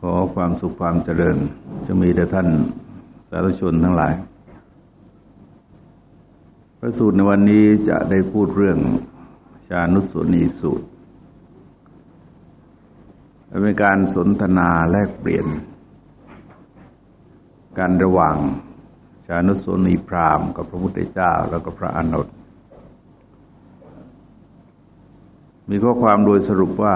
ขอความสุขความเจริญ จะมีแด่ท่านสาธุชนทั้งหลาย พระสูตรในวันนี้จะได้พูดเรื่องชานุสุนีสูตรเป็นการสนทนาแลกเปลี่ยน การระหว่างชานุสุนีพราหมณ์กับพระพุทธเจ้าแล้วก็พระอนุตมีข้อความโดยสรุปว่า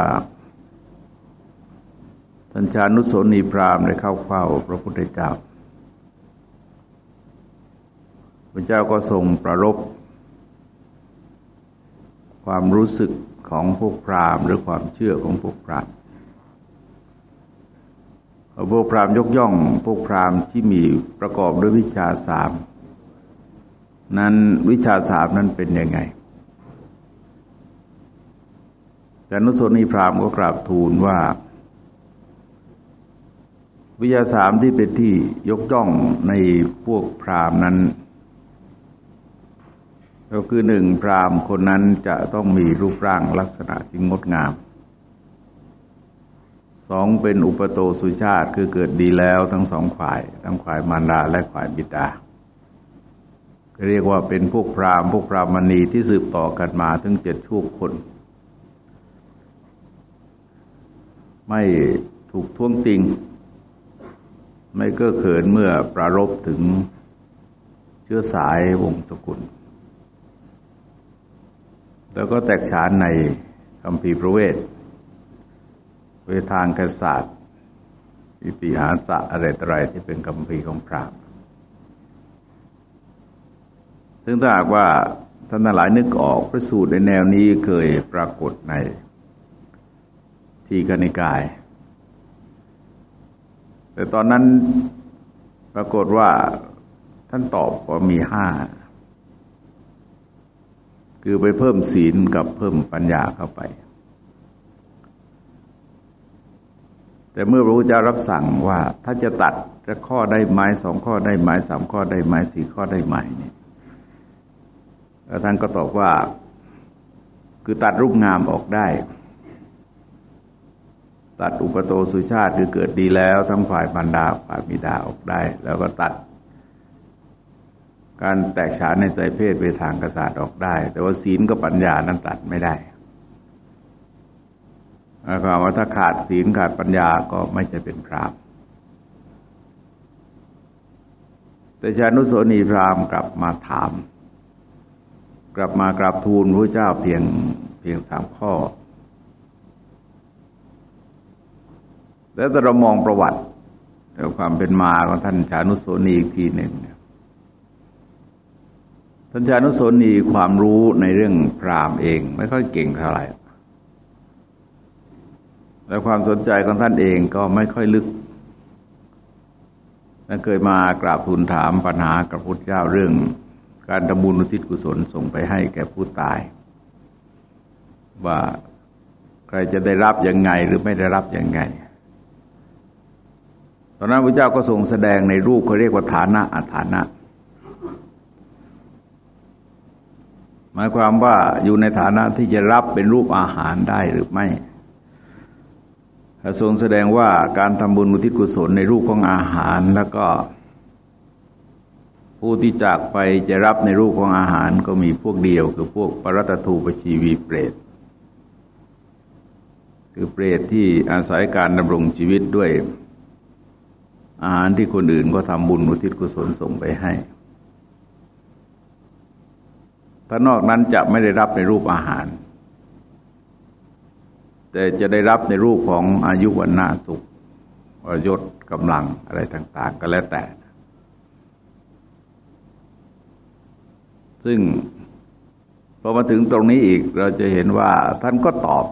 ท่านชานุสนีพราหมณ์ได้เข้าเฝ้าพระพุทธเจ้า พระเจ้าก็ทรงประรบความรู้สึกของพวกพราหมณ์หรือความเชื่อของพวกพราหมณ์พวกพราหมณ์ยกย่อง พวกพราหมณ์ที่มีประกอบด้วยวิชาสามนั้นวิชาสามนั้นเป็นยังไง แต่นุสนีพราหมณ์ก็กราบทูลว่า วิทยาสามที่เป็นที่ยกย่องในพวกพราหมณ์นั้น ก็คือหนึ่งพราหมณ์คนนั้นจะต้องมีรูปร่างลักษณะที่งดงามสองเป็นอุปโตสุชาติคือเกิดดีแล้วทั้งสองฝ่าย ทั้งฝ่ายมารดาและฝ่ายบิดาเรียกว่าเป็นพวกพราหมณ์พวกพราหมณีที่สืบต่อกันมาถึงเจ็ดชั่วคน ไม่ถูกท่วงติง ไม่ก็เขินเมื่อประรบถึงเชื้อสายวงศกุล แล้วก็แตกฉานในคำพีประเวทเวทางกษัตริย์อิติหาสะอะไรต่ออะไรที่เป็นคำพีของพระซึ่งถ้าหากว่าท่านหลายนึกออกพระสูตรในแนวนี้เคยปรากฏในทีกนิกาย แต่ตอนนั้นปรากฏว่าท่านตอบว่ามีห้า คือไปเพิ่มศีลกับเพิ่มปัญญาเข้าไป แต่เมื่อพระพุทธเจ้ารับสั่งว่า ถ้าจะตัดจะข้อได้ไม้สองข้อได้ไม้สามข้อได้ไม้สี่ข้อได้ไม้เนี่ยท่านก็ตอบว่า คือตัดรูปงามออกได้ ตัดอุปโตสุชาติคือเกิดดีแล้ว ทั้งฝ่ายบรรดาฝ่ายบิดาออกได้ แล้วก็ตัด การแตกฉานในใจเพศไปทางกษัตริย์ออกได้ แต่ว่าศีลกับปัญญานั้นตัดไม่ได้หมายความว่าถ้าขาดศีลขาดปัญญาก็ไม่จะเป็นพรามแต่ชานุโสนีพรามกลับมาถาม กลับมากราบทูลพระเจ้าเพียงเพียงสามข้อ แล้วถ้าเรามองประวัติความเป็นมาของท่านชานุโสนีอีกทีหนึ่งท่านชานุโสนีความรู้ในเรื่องพรามเอง ไม่ค่อยเก่งเท่าไหร่และความสนใจของท่านเองก็ไม่ค่อยลึกท่านเคยมากราบทูลถามปัญหากับพุทธเจ้าเรื่อง การทำบุญอุทิศกุศลส่งไปให้แก่ผู้ตาย ว่าใครจะได้รับยังไงหรือไม่ได้รับยังไง ตอนนั้นพระเจ้าก็ทรงแสดงในรูปเขาเรียกว่าฐานะอัฐานะ หมายความว่าอยู่ในฐานะที่จะรับเป็นรูปอาหารได้หรือไม่ทรงแสดงว่าการทำบุญอุทิศกุศลในรูปของอาหารแล้วก็ ผู้ที่จากไปจะรับในรูปของอาหารก็มีพวกเดียว คือพวกปรัตทูปชีวีเปรตคือเปรตที่อาศัยการดำรงชีวิตด้วย อาหารที่คนอื่นก็ทำบุญอุทิศกุศลส่งไปให้ ถ้านอกนั้นจะไม่ได้รับในรูปอาหาร แต่จะได้รับในรูปของอายุวันนาสุขยศกำลังอะไรต่าง ๆ ก็แล้วแต่ ซึ่งพอมาถึงตรงนี้อีกเราจะเห็นว่าท่านก็ตอบ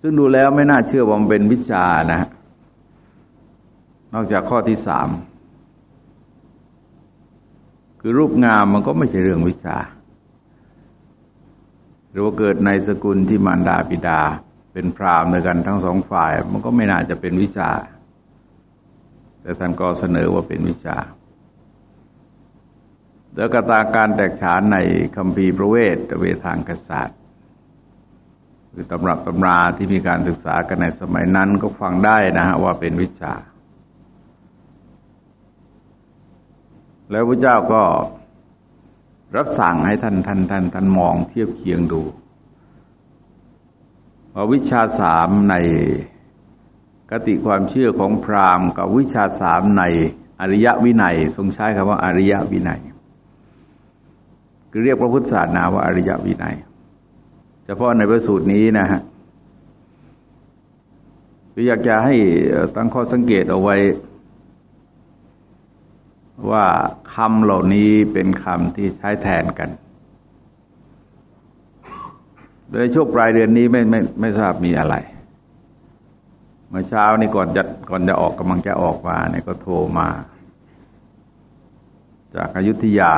ซึ่งดูแล้วไม่น่าเชื่อว่ามันเป็นวิชานะ นอกจากข้อที่สามคือรูปงามมันก็ไม่ใช่เรื่องวิชา หรือว่าเกิดในสกุลที่มารดาบิดา เป็นพรามในกันทั้งสองฝ่าย มันก็ไม่น่าจะเป็นวิชา แต่ท่านก็เสนอว่าเป็นวิชาแล้วกตาการแตกฉานในคำพีประเวทเวทางกษัตริย์คือตำรับตำราที่มีการศึกษากันในสมัยนั้นก็ฟังได้นะฮะว่าเป็นวิชา แล้วพระเจ้าก็รับสั่งให้ท่านท่านท่านท่านมองเทียบเคียงดูว่าวิชาสามในกติความเชื่อของพราหมณ์ กับวิชาสามในอริยวินัย ทรงใช้คำว่าอริยวินัยคือเรียกพระพุทธศาสนาว่าอริยวินัย เฉพาะในพระสูตรนี้นะฮะอยากจะให้ตั้งข้อสังเกตเอาไว้ ว่าคำเหล่านี้เป็นคำที่ใช้แทนกัน โดยช่วงปลายเดือนนี้ไม่ไม่ไม่ทราบมีอะไร เมื่อเช้านี่ก่อนจะก่อนจะออกกำลังจะออกมาเนี่ยก็โทรมา จากอายุทยา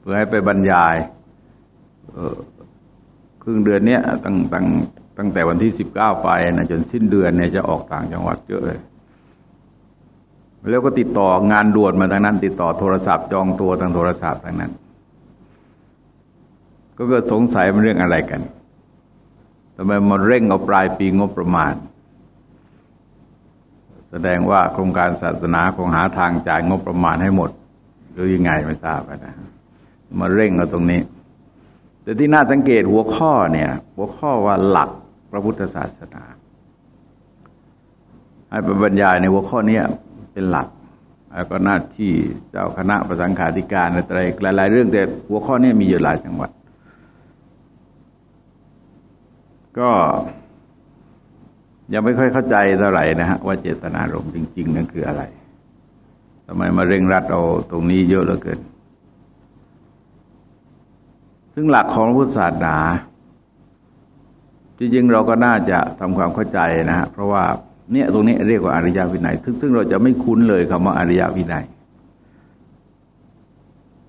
เพื่อให้ไปบรรยายครึ่งเดือนเนี้ยตั้งตั้งตั้งแต่วันที่สิบเก้าไปนะจนสิ้นเดือนเนี่ยจะออกต่างจังหวัดเยอะเลย แล้วก็ติดต่องานด่วนมาทางนั้น ติดต่อโทรศัพท์จองตัวทางโทรศัพท์ทางนั้น ก็เกิดสงสัยมันเรื่องอะไรกันทำไมมาเร่งเอาปลายปีงบประมาณ แสดงว่าโครงการศาสนาคงหาทางจ่ายงบประมาณให้หมด หรือยังไงไม่ทราบนะมาเร่งเอาตรงนี้ แต่ที่น่าสังเกตหัวข้อเนี่ย หัวข้อว่าหลักพระพุทธศาสนา ให้ไปบรรยายในหัวข้อนี้ เป็นหลัก แล้วก็หน้าที่เจ้าคณะประสังขาธิการอะไรหลาย ๆ เรื่องแต่หัวข้อนี้มีอยู่หลายจังหวัด ก็ยังไม่ค่อยเข้าใจเท่าไหร่นะฮะว่าเจตนารมณ์จริง ๆ นั่นคืออะไรทำไมมาเร่งรัดเอาตรงนี้เยอะเหลือเกิน ซึ่งหลักของพุทธศาสนาจริงๆเราก็น่าจะทำความเข้าใจนะฮะเพราะว่า เนี่ยตรงนี้เรียกว่าอริยวินัย ซึ่งซึ่งเราจะไม่คุ้นเลยคำว่าอริยวินัย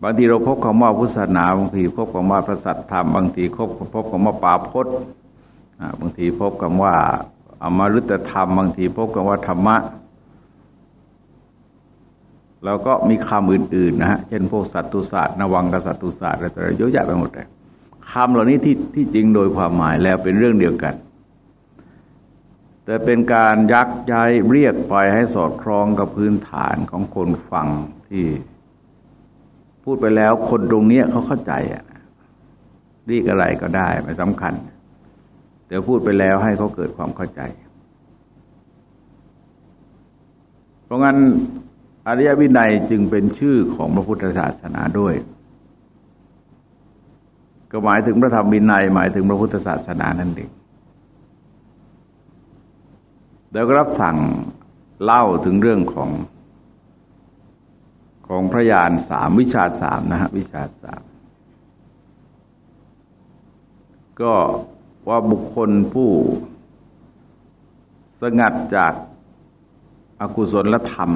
บางทีเราพบคำว่าพุทธศาสนาบางทีพบคำว่าพระสัตธรรมบางทีพบพบคำว่าป่าพจน์บางทีพบคำว่าอมฤตธรรม บางทีพบคำว่าธรรมะแล้วก็มีคำอื่นๆนะฮะ เช่นพวกสัตตุศาสตร์นวังกสัตตุศาสตร์อะไรๆเยอะแยะไปหมดเลยคำเหล่านี้ที่ที่จริงโดยความหมายแล้วเป็นเรื่องเดียวกัน แต่เป็นการยักย้ายเรียกไปให้สอดคล้องกับพื้นฐานของคนฟังที่พูดไปแล้วคนตรงนี้เขาเข้าใจอะเรียกอะไรก็ได้ไม่สำคัญเดี๋ยวพูดไปแล้วให้เขาเกิดความเข้าใจ เพราะงั้นอริยวินัยจึงเป็นชื่อของพระพุทธศาสนาด้วย ก็หมายถึงพระธรรมวินัยหมายถึงพระพุทธศาสนานั่นเอง แล้วก็รับสั่งเล่าถึงเรื่องของ ของพระยานสามวิชาสามนะฮะวิชาสามก็ว่าบุคคลผู้สงัดจากอากุศลธรรม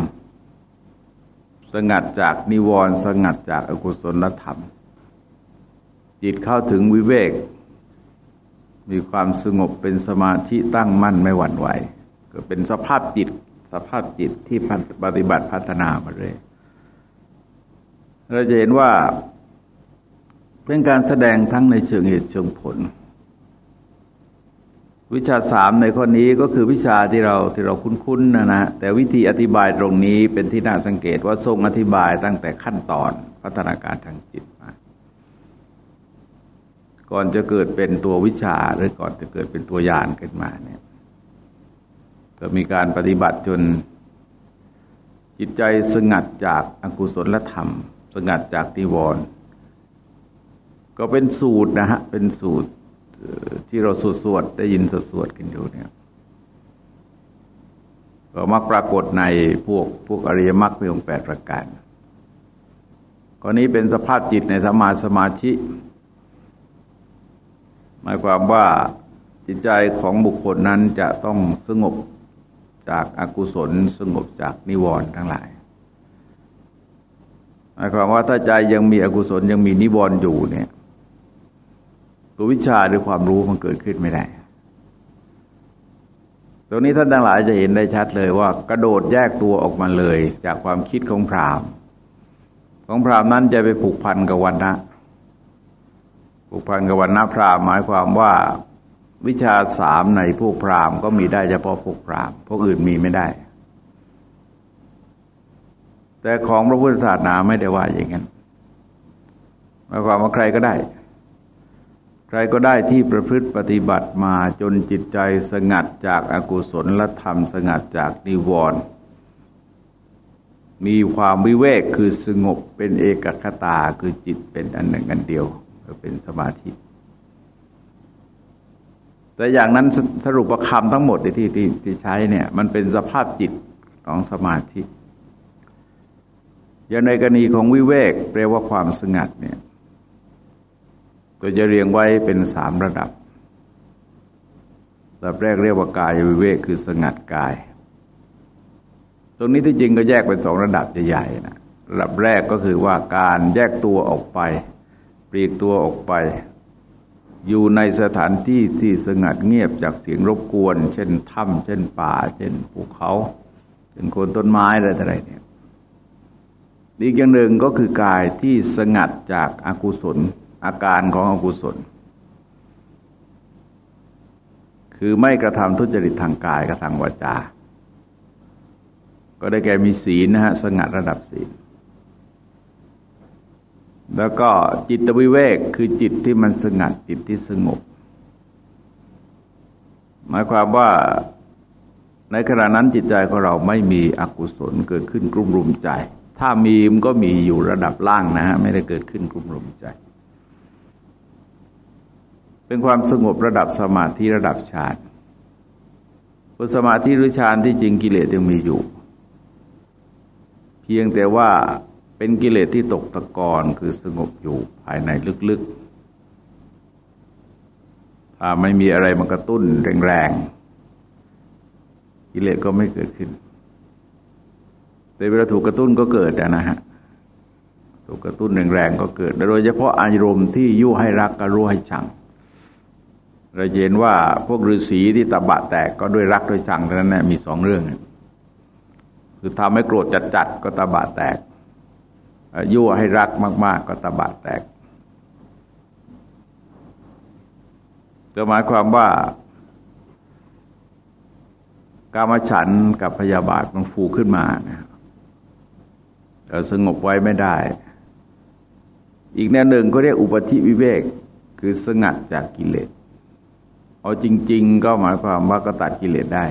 สงัดจากนิวรณ์สงัดจากอากุศลธรรม จิตเข้าถึงวิเวก มีความสงบเป็นสมาธิตั้งมั่นไม่หวั่นไหว ก็เป็นสภาพจิต สภาพจิตที่ปฏิบัติพัฒนามาเลยเราจะเห็นว่าเป็นการแสดงทั้งในเชิงเหตุเชิงผล วิชาสามในข้อนี้ก็คือวิชาที่เราที่เราคุ้นๆนะนะแต่วิธีอธิบายตรงนี้เป็นที่น่าสังเกตว่าทรงอธิบายตั้งแต่ขั้นตอนพัฒนาการทางจิตมา ก่อนจะเกิดเป็นตัววิชาหรือก่อนจะเกิดเป็นตัวยานขึ้นมาเนี่ย ก็มีการปฏิบัติจนจิตใจสงัดจากอากุศลธรรม สงัดจากติวรก็เป็นสูตรนะฮะ เป็นสูตรที่เราสวดสวดได้ยินสวดสวดกันอยู่เนี่ยก็มักปรากฏในพวกพวกอริยมรรคมีองค์แปดประการกรณีเป็นสภาพจิตในสมาสมาธิหมายความว่าจิตใจของบุคคลนั้นจะต้องสงบ จากอากุศลสงบจากนิวรณ์ทั้งหลายหมายความว่าถ้าใจยังมีอกุศลยังมีนิวรณ์อยู่เนี่ย ตัววิชาหรือความรู้มันเกิดขึ้นไม่ได้ ตรงนี้ท่านทั้งหลายจะเห็นได้ชัดเลยว่า กระโดดแยกตัวออกมาเลย จากความคิดของพราหมณ์ของพราหมณ์นั้นจะไปผูกพันกับวันนะผูกพันกับวันนะพราหมณ์หมายความว่า วิชาสามในพวกพราหมณ์ก็มีได้เฉพาะพวกพราหมณ์พวกอื่นมีไม่ได้ แต่ของพระพุทธศาสนาไม่ได้ว่าอย่างนั้นหมายความว่าใครก็ได้ ใครก็ได้ที่ประพฤติปฏิบัติมาจนจิตใจสงัดจากอากุศลและธรรมสงัดจากนิวรณ์มีความวิเวกคือสงบเป็นเอกคตาคือจิตเป็นอันหนึ่งอันเดียวเป็นสมาธิ แต่อย่างนั้นสรุปประคำทั้งหมดที่ที่ที่ใช้เนี่ย มันเป็นสภาพจิตของสมาธิอย่างในกรณีของวิเวกแปลว่าความสงัดเนี่ย ก็จะเรียงไว้เป็นสามระดับระดับแรกเรียกว่ากายวิเวกคือสงัดกาย ตรงนี้ที่จริงก็แยกเป็นสองระดับใหญ่ๆนะระดับแรกก็คือว่าการแยกตัวออกไป ปลีกตัวออกไป อยู่ในสถานที่ที่สงัดเงียบจากเสียงรบกวน เช่นถ้ำเช่นป่า เช่นภูเขา เช่นโคนต้นไม้อะไรต่อะไรเนี่ยอีกอย่างหนึ่งก็คือกายที่สงัดจากอากุศล อาการของอกุศล คือไม่กระทำทุจริตทางกายกับทางวาจา ก็ได้แก่มีศีลนะฮะสงัดระดับศีล แล้วก็จิตวิเวกคือจิตที่มันสงัดจิตที่สงบ หมายความว่าในขณะนั้นจิตใจของเราไม่มีอกุศลเกิดขึ้นกลุ่มรุมใจ ถ้ามีมันก็มีอยู่ระดับล่างนะฮะไม่ได้เกิดขึ้นกลุ่มรุมใจ เป็นความสงบระดับสมาธิระดับฌานพสมาธิหรือฌานที่จริงกิเลสยังมีอยู่ เพียงแต่ว่า เป็นกิเลสที่ตกตะกอนคือสงบอยู่ภายในลึกๆ ถ้าไม่มีอะไรมากระตุ้นแรงๆ กิเลสก็ไม่เกิดขึ้น แต่เวลาถูกกระตุ้นก็เกิดนะฮะ ถูกกระตุ้นแรงๆก็เกิด โดยเฉพาะอารมณ์ที่ยุให้รักก็รู้ให้ชังเราเห็นว่าพวกฤาษีที่ตบะแตกก็ด้วยรักด้วยชังเท่านั้นแหละมีสองเรื่อง คือทำให้โกรธจัดๆก็ตบะแตก ยั่วให้รักมาก ๆ ก็ตะบะแตกจะหมายความว่ากามฉันกับพยาบาทมันฟูขึ้นมานะสงบไว้ไม่ได้ อีกแนวหนึ่งก็เรียกอุปธิวิเวก คือสงัดจากกิเลส เอาจริง ๆ ก็หมายความว่าก็ตัดกิเลสได้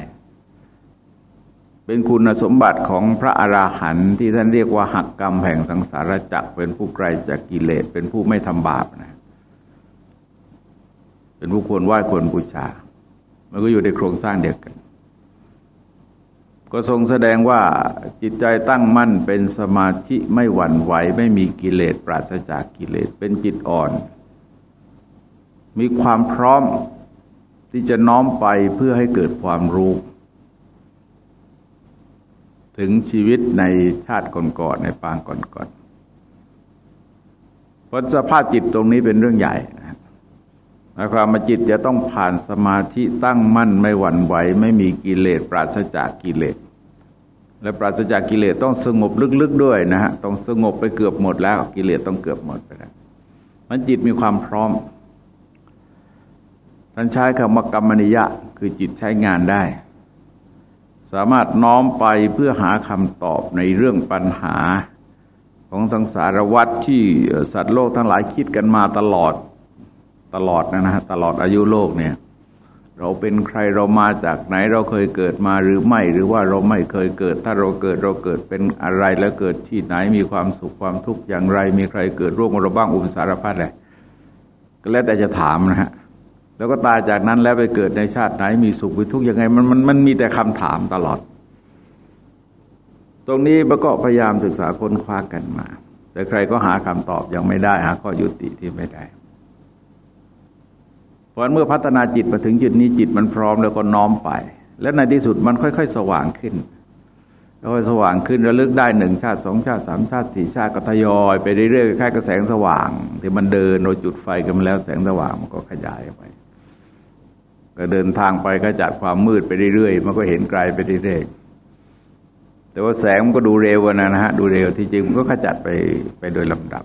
เป็นคุณสมบัติของพระอราหันต์ที่ท่านเรียกว่าหักกรรมแห่งสังสารจักรเป็นผู้ไกลจากกิเลสเป็นผู้ไม่ทำบาปนะเป็นผู้ควรไหว้ควรบูชา มันก็อยู่ในโครงสร้างเดียวกัน ก็ทรงแสดงว่าจิตใจตั้งมั่นเป็นสมาธิไม่หวั่นไหว ไม่มีกิเลสปราศจากกิเลสเป็นจิตอ่อน มีความพร้อมที่จะน้อมไปเพื่อให้เกิดความรู้ ถึงชีวิตในชาติก่อนๆในปางก่อนๆเพราะสภาพจิตตรงนี้เป็นเรื่องใหญ่นะหมายความว่าจิตจะต้องผ่านสมาธิตั้งมั่นไม่หวั่นไหว ไม่มีกิเลสปราศจากกิเลสและปราศจากกิเลสต้องสงบลึกๆด้วยนะฮะต้องสงบไปเกือบหมดแล้วกิเลสต้องเกือบหมดไปแล้วมันจิตมีความพร้อมท่านใช้คำว่ากรรมนิยะ คือจิตใช้งานได้ สามารถน้อมไปเพื่อหาคำตอบในเรื่องปัญหาของสังสารวัฏที่สัตว์โลกทั้งหลายคิดกันมาตลอดตลอดนะนะตลอดอายุโลกเนี่ย เราเป็นใครเรามาจากไหนเราเคยเกิดมาหรือไม่ หรือว่าเราไม่เคยเกิด ถ้าเราเกิดเราเกิดเป็นอะไรแล้วเกิดที่ไหนมีความสุขความทุกข์อย่างไร มีใครเกิดร่วมเราบ้างอุปสารพัดเลยก็แล้วแต่จะถามนะฮะ แล้วก็ตายจากนั้นแล้วไปเกิดในชาติไหนมีสุขหรือทุกข์ยังไง มันมันมันมีแต่คำถามตลอด ตรงนี้ประกอบพยายามศึกษาค้นคว้ากันมา แต่ใครก็หาคำตอบยังไม่ได้หาข้อยุติที่ไม่ได้เพราะเมื่อพัฒนาจิตมาถึงจุดนี้จิตมันพร้อมแล้วก็น้อมไป และในที่สุดมันค่อย ๆ สว่างขึ้นแล้วสว่างขึ้นระลึกได้หนึ่งชาติสองชาติสามชาติสี่ชาติก็ทยอยไปเรื่อยๆคล้ายกระแสงสว่าง ที่มันเดินโดยจุดไฟกันมาแล้วแสงสว่างมันก็ขยายไป ก็เดินทางไปก็จัดความมืดไปเรื่อยๆ มันก็เห็นไกลไปเรื่อยๆ แต่ว่าแสงมันก็ดูเร็วนะนะฮะ ดูเร็วที่จริงมันก็ขจัดไปไปโดยลำดับ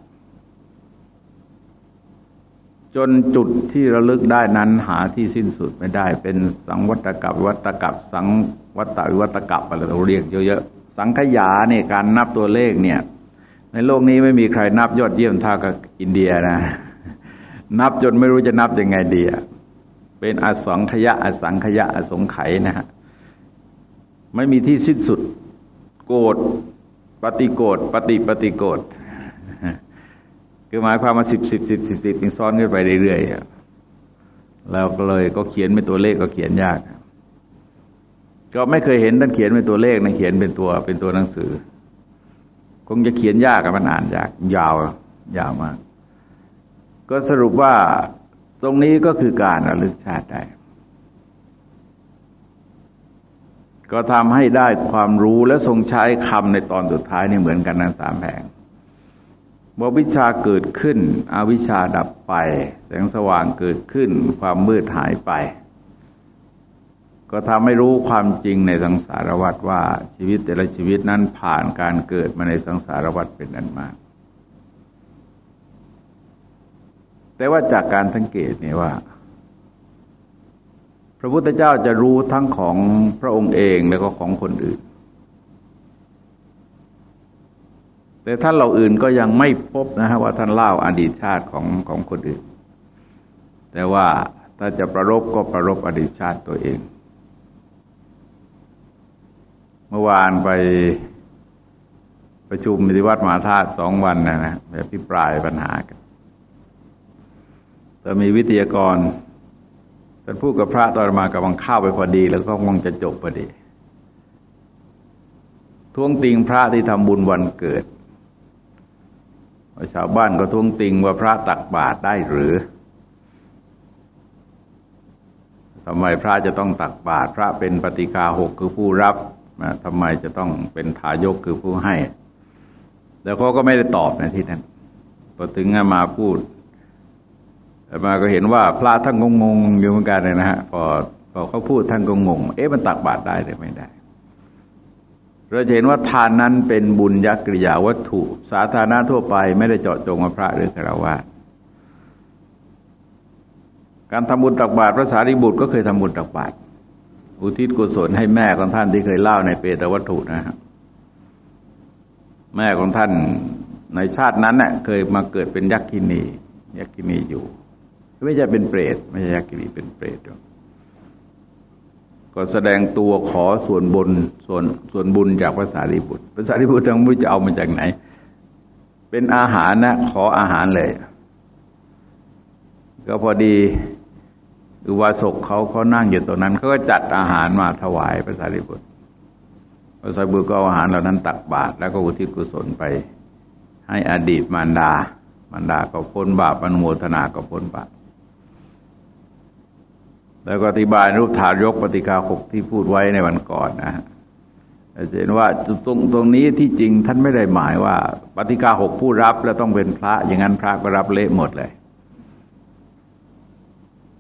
จนจุดที่ระลึกได้นั้นหาที่สิ้นสุดไม่ได้ เป็นสังวัตกับวัตกับสังวัตวิวัตกับอะไรเราเรียกเยอะๆ สังขยาเนี่ยการนับตัวเลขเนี่ย ในโลกนี้ไม่มีใครนับยอดเยี่ยมเท่ากับอินเดียนะนับจนไม่รู้จะนับยังไงดี เป็นอสังขยะอสังขยะอสงไขยนะฮะไม่มีที่สิ้นสุด โกรธปฏิโกรธปฏิปฏิโกรธคือหมายความมาสิบสิบสิบสิบสิบนี่ซ้อนขึ้นไปเรื่อยๆแล้วก็เลยก็เขียนเป็นตัวเลขก็เขียนยาก ก็ไม่เคยเห็นท่านเขียนเป็นตัวเลขนะเขียนเป็นตัวเป็นตัวหนังสือ คงจะเขียนยากมันอ่านยาก ยาวยาวมาก ก็สรุปว่า ตรงนี้ก็คือการระลึกชาติได้ ก็ทำให้ได้ความรู้และทรงใช้คำในตอนสุดท้ายนี่เหมือนกันนั้นสามแผงว่าวิชาเกิดขึ้น อวิชาดับไป แสงสว่างเกิดขึ้น ความมืดหายไป ก็ทำให้รู้ความจริงในสังสารวัฏว่าชีวิตแต่ละชีวิตนั้นผ่านการเกิดมาในสังสารวัฏเป็นนันมาก แต่ว่าจากการสังเกตเนี่ยว่า พระพุทธเจ้าจะรู้ทั้งของพระองค์เองแล้วก็ของคนอื่น แต่ท่านเราอื่นก็ยังไม่พบนะฮะว่าท่านเล่าอดีตชาติของของคนอื่น แต่ว่าถ้าจะประรบก็ประรบอดีตชาติตัวเอง เมื่อวานไปประชุมมิวัดมหาธาตุสองวันนะนะแบบพิปรายปัญหากัน จะมีวิทยากรท่านพูดกับพระตอนมากำลังเข้าไปพอดี แล้วก็คงจะจบพอดีท้วงติงพระที่ทำบุญวันเกิดชาวบ้านก็ท้วงติงว่าพระตักบาตรได้หรือทำไมพระจะต้องตักบาตรพระเป็นปฏิกาหกคือผู้รับทำไมจะต้องเป็นทายกคือผู้ให้ แล้วเขาก็ไม่ได้ตอบในที่นั้นพอถึงมาพูด แต่มาก็เห็นว่าพระท่านงงงอยู่เหมือนกันเลยนะฮะพอพอเขาพูดท่านก็งง เอ๊ะมันตักบาตรได้หรือไม่ได้ เราเห็นว่าทานนั้นเป็นบุญยักริยาวัตถุ สาธารณะทั่วไปไม่ได้เจาะจงว่าพระหรือฆรวาการทำบุญตักบาตรพระสารีบุตรก็เคยทำบุญตักบาตรอุทิศกุศลให้แม่ของท่านที่เคยเล่าในเปตวัตถุนะครับแม่ของท่านในชาตินั้นเน่ยเคยมาเกิดเป็นยักษินียักษินีอยู่ ไม่ใช่เป็นเปรตไม่ใช่ยักษินีเป็นเปรตหรอกก็แสดงตัวขอส่วนบุญส่วนส่วนบุญจากพระสารีบุตรพระสารีบุตรทั้งไม่จะเอามาจากไหน เป็นอาหารนะขออาหารเลย ก็พอดีอุบาสกเขาเขานั่งอยู่ตรงนั้นเขาก็จัดอาหารมาถวายพระสารีบุตรพระสารีบุตรก็เอาอาหารเหล่านั้นตักบาตรแล้วก็อุทิศกุศลไป ให้อดีตมารดามารดาก็พ้นบาปอนุโมทนาก็พ้นบาป แล้วก็อธิบายรูปถานยกปฏิกาหกที่พูดไว้ในวันก่อนนะฮะจะเห็นว่าตรงตรงนี้ที่จริงท่านไม่ได้หมายว่าปฏิกาหกผู้รับแล้วต้องเป็นพระ อย่างนั้นพระก็รับเละหมดเลย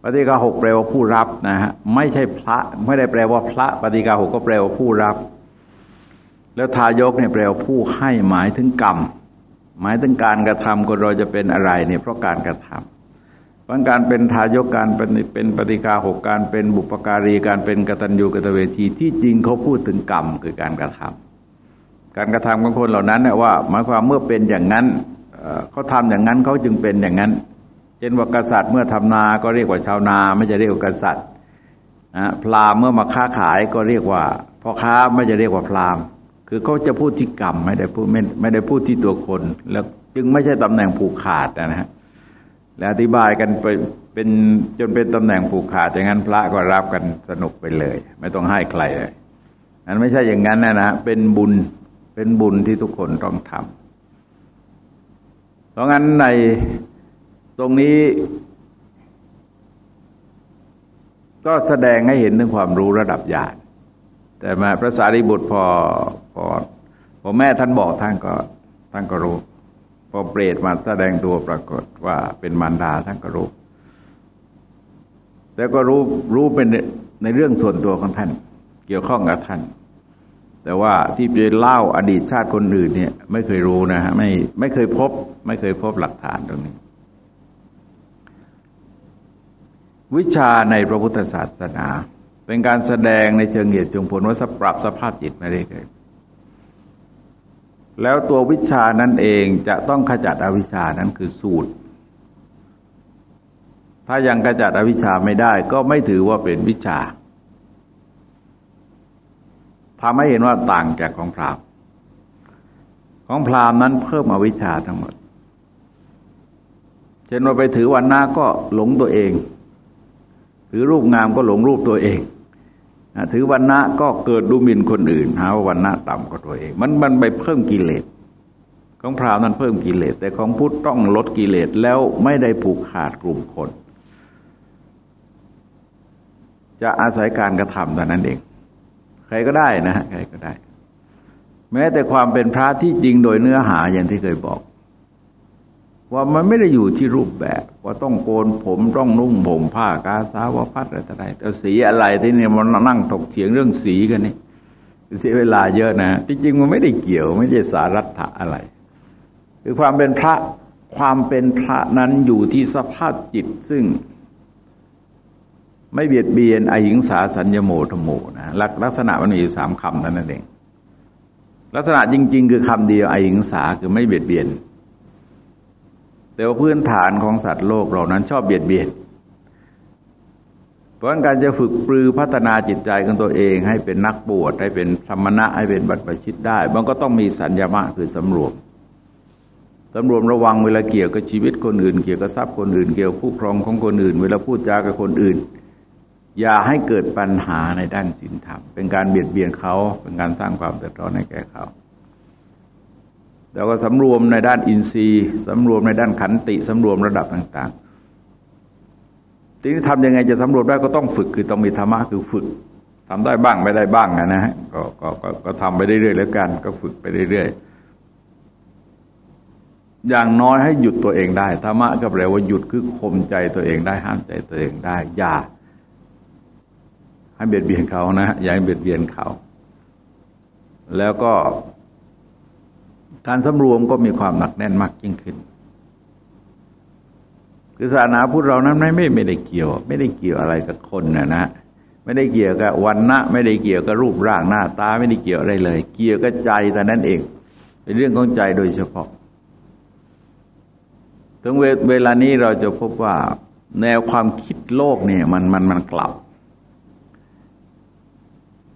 ปฏิกาหกแปลว่าผู้รับนะฮะไม่ใช่พระ ไม่ได้แปลว่าพระปฏิกาหกก็แปลว่าผู้รับ แล้วทายกเนี่ยแปลว่าผู้ให้หมายถึงกรรม หมายถึงการกระทำคนเราจะเป็นอะไรเนี่ยเพราะการกระทำ พังการเป็นทายกการเป็นเป็นปฏิกาหกการเป็นบุปการีการเป็นกตัญญูกตเวทีที่จริงเขาพูดถึงกรรมคือการกระทำการกระทำของคนเหล่านั้นเนี่ยว่าหมายความเมื่อเป็นอย่างนั้นเขาทำอย่างนั้นเขาจึงเป็นอย่างนั้น เช่นว่ากษัตริย์เมื่อทำนาก็เรียกว่าชาวนา ไม่จะเรียกว่ากษัตริย์นะพราหมณ์เมื่อมาค้าขายก็เรียกว่าพ่อค้าไม่จะเรียกว่าพราหมณ์ คือเขาจะพูดที่กรรมไม่ได้พูดไม่ไม่ได้พูดที่ตัวคน แล้วจึงไม่ใช่ตำแหน่งผูกขาดนะฮะ และอธิบายกันไปเป็นจนเป็นตำแหน่งผูกขาดอย่างนั้นพระก็รับกันสนุกไปเลย ไม่ต้องให้ใครเลยนั้นไม่ใช่อย่างนั้นนะนะเป็นบุญเป็นบุญที่ทุกคนต้องทำเพราะงั้นในตรงนี้ ก็แสดงให้เห็นถึงความรู้ระดับญาติแต่มาพระสารีบุตรพอพอพอแม่ท่านบอกท่านก็ท่านก็รู้ พอเปรตมาแสดงตัวปรากฏว่าเป็นมารดาท่านก็รู้แล้วก็รู้รู้เป็นในเรื่องส่วนตัวของท่าน เกี่ยวข้องกับท่าน แต่ว่าที่ไปเล่าอดีตชาติคนอื่นเนี่ย ไม่เคยรู้นะฮะไม่ไม่เคยพบ ไม่เคยพบหลักฐานตรงนี้ วิชาในพระพุทธศาสนา เป็นการแสดงในเชิงเหตุจงผลว่าสปรับสภาพจิตไม่ได้เลย แล้วตัววิชานั้นเองจะต้องขจัดอวิชานั้นคือสูตร ถ้ายังขจัดอวิชาไม่ได้ ก็ไม่ถือว่าเป็นวิชาทำให้เห็นว่าต่างจากของพราหมณ์ของพราหมณ์นั้นเพิ่มอวิชชาทั้งหมด เช่นว่าไปถือวันหน้าก็หลงตัวเอง ถือรูปงามก็หลงรูปตัวเอง ถือวันณะก็เกิดดูหมิ่นคนอื่นหาว่าวันณะต่ำกว่าตัวเอง มันมันไปเพิ่มกิเลสของพราหมณ์นั้นเพิ่มกิเลส แต่ของพุทธต้องลดกิเลสแล้วไม่ได้ผูกขาดกลุ่มคน จะอาศัยการกระทำแต่นั้นเอง ใครก็ได้นะใครก็ได้ แม้แต่ความเป็นพระที่จริงโดยเนื้อหาอย่างที่เคยบอก ว่ามันไม่ได้อยู่ที่รูปแบบ ว่าต้องโกนผมต้องนุ่งผมผ้ากาสาวพัดอะไรต่างๆแต่สีอะไรที่เนี่ยมันนั่งถกเถียงเรื่องสีกันนี่เสียเวลาเยอะนะจริงๆมันไม่ได้เกี่ยว ไม่ได้สารัตถะอะไร คือความเป็นพระความเป็นพระนั้นอยู่ที่สภาพจิตซึ่ง ไม่เบียดเบียนอหิงสาสัญญโมธโมนะลักษณะมันมีอยู่สามคำนั้นนั่นเองลักษณะจริง ๆ คือคำเดียวอหิงสาคือไม่เบียดเบียน แต่ว่าพื้นฐานของสัตว์โลกเรานั้นชอบเบียดเบียน เพราะการจะฝึกปรือพัฒนาจิตใจของตัวเองให้เป็นนักบวชให้เป็นธรรมณะให้เป็นบัตรประชิตได้ มันก็ต้องมีสัญญามะคือสำรวมสำรวมระวังเวลาเกี่ยวกับชีวิตคนอื่น เกี่ยวกับทรัพย์คนอื่น เกี่ยวกับผู้ครองของคนอื่น เวลาพูดจากับคนอื่น อย่าให้เกิดปัญหาในด้านศีลธรรม เป็นการเบียดเบียนเขา เป็นการสร้างความเดือดร้อนให้แก่เขา แล้วก็สำรวมในด้านอินทรีย์สำรวมในด้านขันติสำรวมระดับต่างๆทีนี้ทำยังไงจะสำรวมได้ก็ต้องฝึกคือต้องมีธรรมะคือฝึกทำได้บ้างไม่ได้บ้างนะฮะกก็ก็ก็ทำไปเรื่อยๆแล้วกัน ก็ฝึกไปเรื่อยๆอย่างน้อยให้หยุดตัวเองได้ธรรมะก็แปลว่าหยุดคือข่มใจตัวเองได้ห้ามใจตัวเองได้ อย่า ให้เบียดเบียนเขานะอย่าให้เบียดเบียนเขา แล้วก็ การสำรวมก็มีความหนักแน่นมากยิ่งขึ้น คือศาสนาพุทธเรานั้นไม่ไม่ไม่ได้เกี่ยว ไม่ได้เกี่ยวอะไรกับคนนะนะไม่ได้เกี่ยวกับวันนะไม่ได้เกี่ยวกับรูปร่างหน้าตาไม่ได้เกี่ยวอะไรเลย เกี่ยวกับใจแต่นั้นเอง เป็นเรื่องของใจโดยเฉพาะ ถึงเวลานี้เราจะพบว่าแนวความคิดโลกเนี่ยมันมันมันกลับ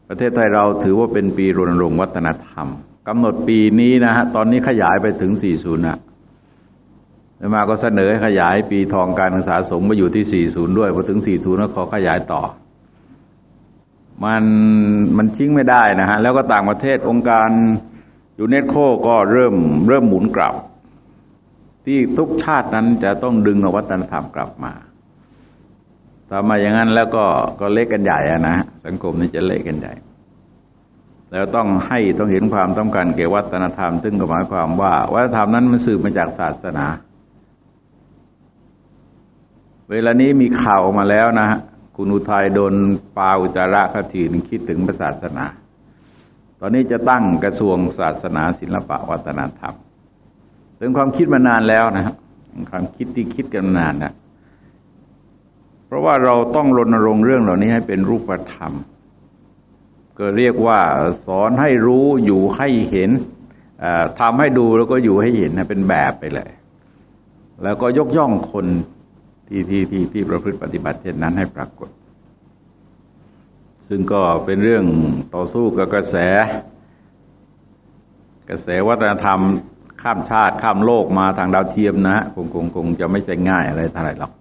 ประเทศไทยเราถือว่าเป็นปีรณรงค์วัฒนธรรม กำหนดปีนี้นะฮะตอนนี้ขยายไปถึง40นะมาก็เสนอให้ขยายปีทองการศึกษาสงฆ์มาอยู่ที่40ด้วยพอถึง40แล้วขอขยายต่อ มันมันชิ้งไม่ได้นะฮะแล้วก็ต่างประเทศองค์การยูเนสโคก็เริ่มเริ่มหมุนกลับ ที่ทุกชาตินั้นจะต้องดึงวัฒนธรรมกลับมาถ้ามาอย่างนั้นแล้วก็ก็เล็กกันใหญ่อะนะสังคมนี้จะเล็กกันใหญ่ แล้วต้องให้ต้องเห็นความต้องการเกี่ยววัฒนธรรม ซึ่งก็หมายความว่า วัฒนธรรมนั้นมันสืบมาจากศาสนา เวลานี้มีข่าวออกมาแล้วนะคุณอุทัยโดนปาอุจาระคตินคิดถึงศาสนา ตอนนี้จะตั้งกระทรวงศาสนาศิลปะวัฒนธรรมเป็นความคิดมานานแล้วนะฮะความคิดที่คิดกันนานนะเพราะว่าเราต้องรณรงค์เรื่องเหล่านี้ให้เป็นรูปธรรม ก็เรียกว่าสอนให้รู้อยู่ให้เห็นทำให้ดูแล้วก็อยู่ให้เห็นเป็นแบบไปเลย แล้วก็ยกย่องคนที่ที่ที่ที่ประพฤติปฏิบัติเช่นนั้นให้ปรากฏ ซึ่งก็เป็นเรื่องต่อสู้กับกระแส กระแสวัฒนธรรมข้ามชาติข้ามโลกมาทางดาวเทียมนะ คงคงคงจะไม่ใช่ง่ายอะไรเท่าไหร่หรอก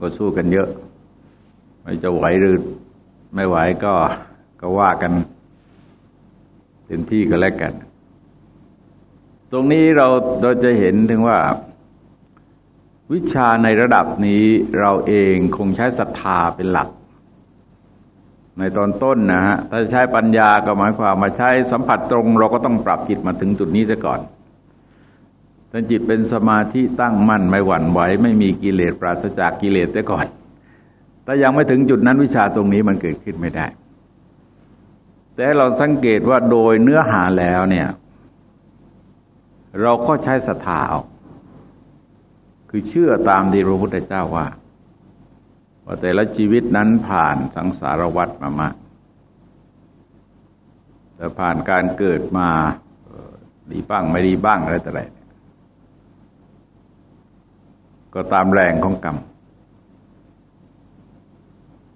ก็สู้กันเยอะ ไม่จะไหวหรือไม่ไหวก็ ก็ว่ากันเต็มที่ก็แล้วกัน ตรงนี้เราเราจะเห็นถึงว่า วิชาในระดับนี้เราเองคงใช้ศรัทธาเป็นหลัก ในตอนต้นนะฮะ ถ้าใช้ปัญญาก็หมายความมาใช้สัมผัสตรง เราก็ต้องปรับจิตมาถึงจุดนี้ซะก่อนถ้าจิตเป็นสมาธิตั้งมั่นไม่หวั่นไหวไม่มีกิเลสปราศจากกิเลสแต่ก่อน แต่ยังไม่ถึงจุดนั้นวิชาตรงนี้มันเกิดขึ้นไม่ได้ แต่เราสังเกตว่าโดยเนื้อหาแล้วเนี่ย เราก็ใช้ศรัทธาเอาคือเชื่อตามที่พระพุทธเจ้าว่าว่าแต่ละชีวิตนั้นผ่านสังสารวัฏมามากแต่ผ่านการเกิดมาดีบ้างไม่ดีบ้างอะไรแต่ไรก็ตามแรงของกรรม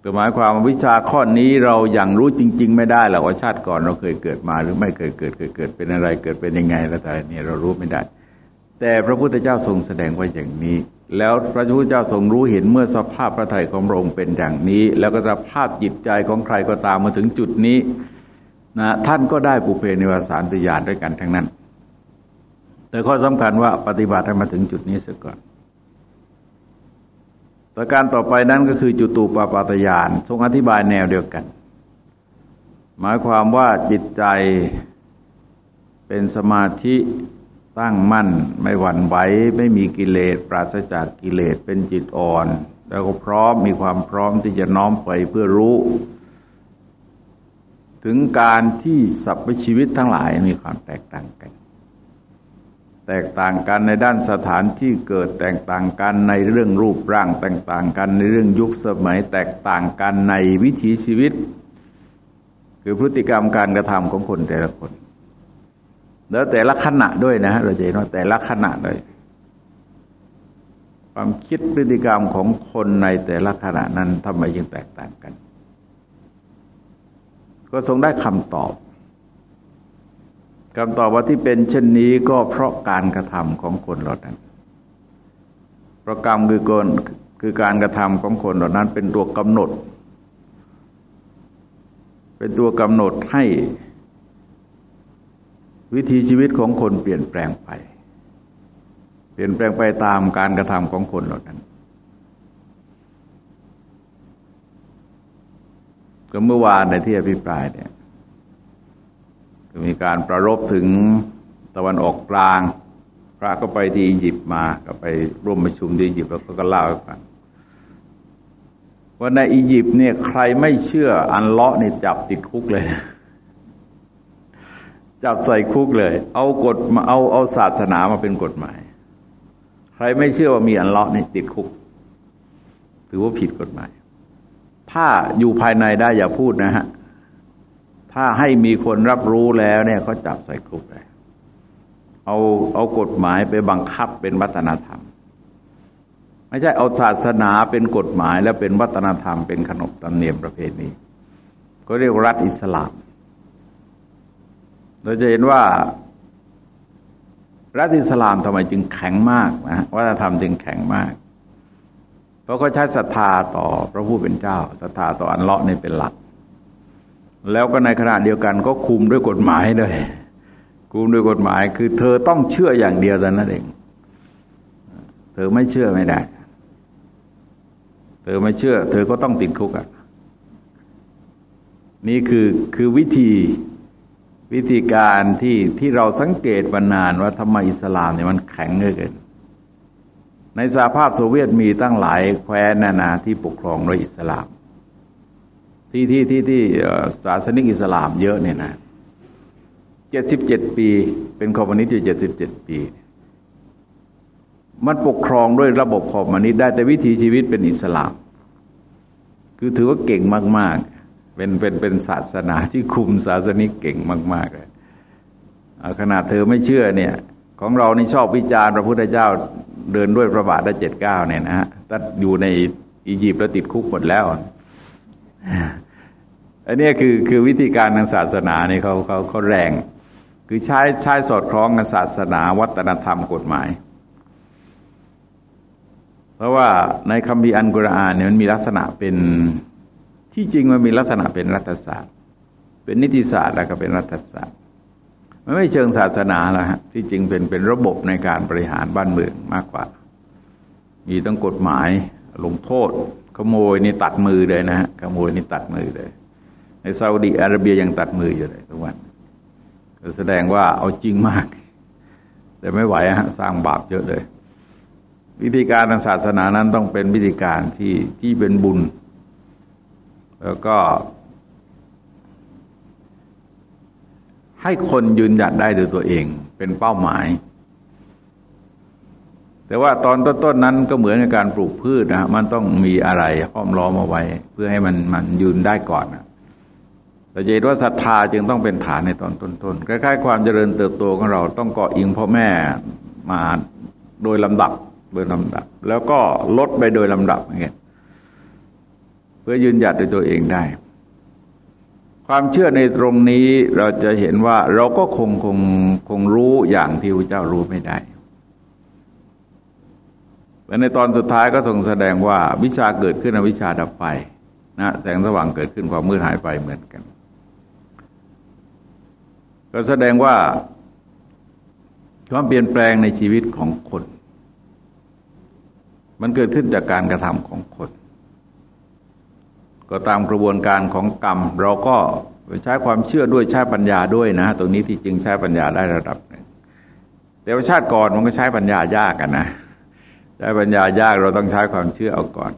แต่หมายความวิชาข้อนี้เรายัางรู้จริง ๆ ไม่ได้หรอกว่าชาติก่อนเราเคยเกิดมาหรือไม่เคยเกิดเคยเกิดเป็นอะไรเกิดเป็นยังไงแล้วแต่เนี่ยเรารู้ไม่ได้ แต่พระพุทธเจ้าทรงแสดงไว้อย่างนี้ แล้วพระพุทธเจ้าทรงรู้เห็นเมื่อสภาพพระทัยของพระองค์เป็นอย่างนี้ แล้วก็สภาพจิตใจของใครก็ตามมาถึงจุดนี้นะท่านก็ได้ปุเพนิวสารตุญาณด้วยกันทั้งนั้น แต่ข้อสำคัญว่าปฏิบัติให้มาถึงจุดนี้เสียก่อน ประการต่อไปนั้นก็คือจุตูปปาตยาน ทรงอธิบายแนวเดียวกัน หมายความว่าจิตใจเป็นสมาธิตั้งมั่น ไม่หวั่นไหวไม่มีกิเลส ปราศจากกิเลสเป็นจิตอ่อน แล้วก็พร้อมมีความพร้อมที่จะน้อมไปเพื่อรู้ ถึงการที่สรรพชีวิตทั้งหลายมีความแตกต่างกัน แตกต่างกันในด้านสถานที่เกิดแตกต่างกันในเรื่องรูปร่าง แตกต่างกันในเรื่องยุคสมัย แตกต่างกันในวิถีชีวิต คือพฤติกรรมการกระทำของคนแต่ละคน แล้วแต่ละขณะด้วยนะฮะเราจะเห็นว่าแต่ละขณะเลยความคิดพฤติกรรมของคนในแต่ละขณะนั้นทำไมจึงแตกต่างกัน ก็ทรงได้คำตอบ คำตอบว่าที่เป็นเช่นนี้ก็เพราะการกระทำของคนเหล่านั้นเพราะกรรมคือกนคือการกระทำของคนเหล่านั้น เป็นตัวกำหนด เป็นตัวกำหนดให้วิถีชีวิตของคนเปลี่ยนแปลงไป เปลี่ยนแปลงไปตามการกระทำของคนเหล่านั้นก็เมื่อวานในที่อภิปรายเนี่ย มีการประรบถึงตะวันออกกลาง พระก็ไปที่อียิปต์มาก็ไปร่วมประชุมที่อียิปต์แล้วก็เล่าให้ฟังว่าในอียิปต์เนี่ยใครไม่เชื่ออันเลาะนี่จับติดคุกเลย จับใส่คุกเลย เอากฎมาเอาเอาศาสนามาเป็นกฎหมาย ใครไม่เชื่อว่ามีอันเลาะนี่ติดคุก ถือว่าผิดกฎหมาย ถ้าอยู่ภายในได้อย่าพูดนะฮะ ถ้าให้มีคนรับรู้แล้วเนี่ยเขาจับใส่คุกเลยเอาเอากฎหมายไปบังคับเป็นวัฒนธรรม ไม่ใช่เอาศาสนาเป็นกฎหมายแล้วเป็นวัฒนธรรมเป็นขนบธรรมเนียมประเพณีก็เรียกรัฐอิสลาม เราจะเห็นว่า รัฐอิสลามทำไมจึงแข็งมากนะวัฒนธรรมจึงแข็งมาก เพราะเขาใช้ศรัทธาต่อพระผู้เป็นเจ้าศรัทธาต่ออันเลาะนี่เป็นหลัก แล้วก็ในขณะเดียวกันก็คุมด้วยกฎหมายด้วยคุมด้วยกฎหมายคือ เธอต้องเชื่ออย่างเดียวแต่นั้นเอง เธอไม่เชื่อไม่ได้ เธอไม่เชื่อ เธอก็ต้องติดคุกอะนี่คือคือวิธีวิธีการที่ที่เราสังเกตมานานว่าทำไมอิสลามเนี่ยมันแข็งเกิน ในสหภาพโซเวียตมีตั้งหลายแคว้นนานาที่ปกครองโดยอิสลาม ที่ที่ที่ที่ศาสนิกอิสลามเยอะเนี่ยนะเจ็ดสิบเจ็ดปี เป็นคอมมิวนิสต์อยู่เจ็ดสิบเจ็ดปี มันปกครองด้วยระบบคอมมิวนิสต์ได้แต่วิถีชีวิตเป็นอิสลาม คือถือว่าเก่งมาก ๆ เป็นเป็นเป็นศาสนาที่คุมศาสนิกเก่งมากๆเลยขนาดเธอไม่เชื่อเนี่ย ของเรานี่ชอบวิจารณ์พระพุทธเจ้าเดินด้วยพระบาทได้เจ็ดเก้าเนี่ยนะฮะถ้าอยู่ในอียิปต์แล้วติดคุกหมดแล้ว อันนี้คือคือวิธีการทางศาสนาเนี่ยเขาเขาเขาแรง คือใช้ใช้สอดคล้องกับศาสนาวัฒนธรรมกฎหมาย เพราะว่าในคัมภีร์อันกุรอานเนี่ยมันมีลักษณะเป็นที่จริงมันมีลักษณะเป็นรัฐศาสตร์ เป็นนิติศาสตร์แล้วก็เป็นรัฐศาสตร์มันไม่เชิงศาสนาแล้วฮะที่จริงเป็นเป็นระบบในการบริหารบ้านเมืองมากกว่า มีต้องกฎหมายลงโทษ ขโมยนี่ตัดมือเลยนะฮะขโมยนี่ตัดมือเลย ในซาอุดีอาระเบียยังตัดมืออยู่เลยทุกวันแสดงว่าเอาจริงมาก แต่ไม่ไหวฮะสร้างบาปเยอะเลย วิธีการทางศาสนานั้นต้องเป็นวิธีการที่ที่เป็นบุญ แล้วก็ ให้คนยืนหยัดได้ด้วยตัวเองเป็นเป้าหมาย แต่ว่าตอนต้นๆนั้นก็เหมือนในการปลูกพืชนะมันต้องมีอะไรห้อมล้อมเอาไว้ เพื่อให้มันมันยืนได้ก่อนนะ แต่เจตว่าศรัทธาจึงต้องเป็นฐานในตอนต้นๆคล้ายๆความเจริญเติบโตของเราต้องเกาะอิงพ่อแม่มาโดยลำดับโดยลำดับ แล้วก็ลดไปโดยลำดับอย่างเงี้ยเพื่อยืนหยัดในตัวเองได้ ความเชื่อในตรงนี้เราจะเห็นว่าเราก็คงคงคงรู้อย่างที่พระเจ้ารู้ไม่ได้และในตอนสุดท้ายก็ทรงแสดงว่าวิชาเกิดขึ้นอวิชาดับไปนะแสงสว่างเกิดขึ้นความมืดหายไปเหมือนกัน ก็แสดงว่าความเปลี่ยนแปลงในชีวิตของคน มันเกิดขึ้นจากการกระทำของคน ก็ตามกระบวนการของกรรม เราก็ใช้ความเชื่อด้วยใช้ปัญญาด้วยนะ ตรงนี้ที่จริงใช้ปัญญาได้ระดับหนึ่งแต่ว่าชาติก่อนมันก็ใช้ปัญญายากกันนะใช้ปัญญายากเราต้องใช้ความเชื่อเอาก่อน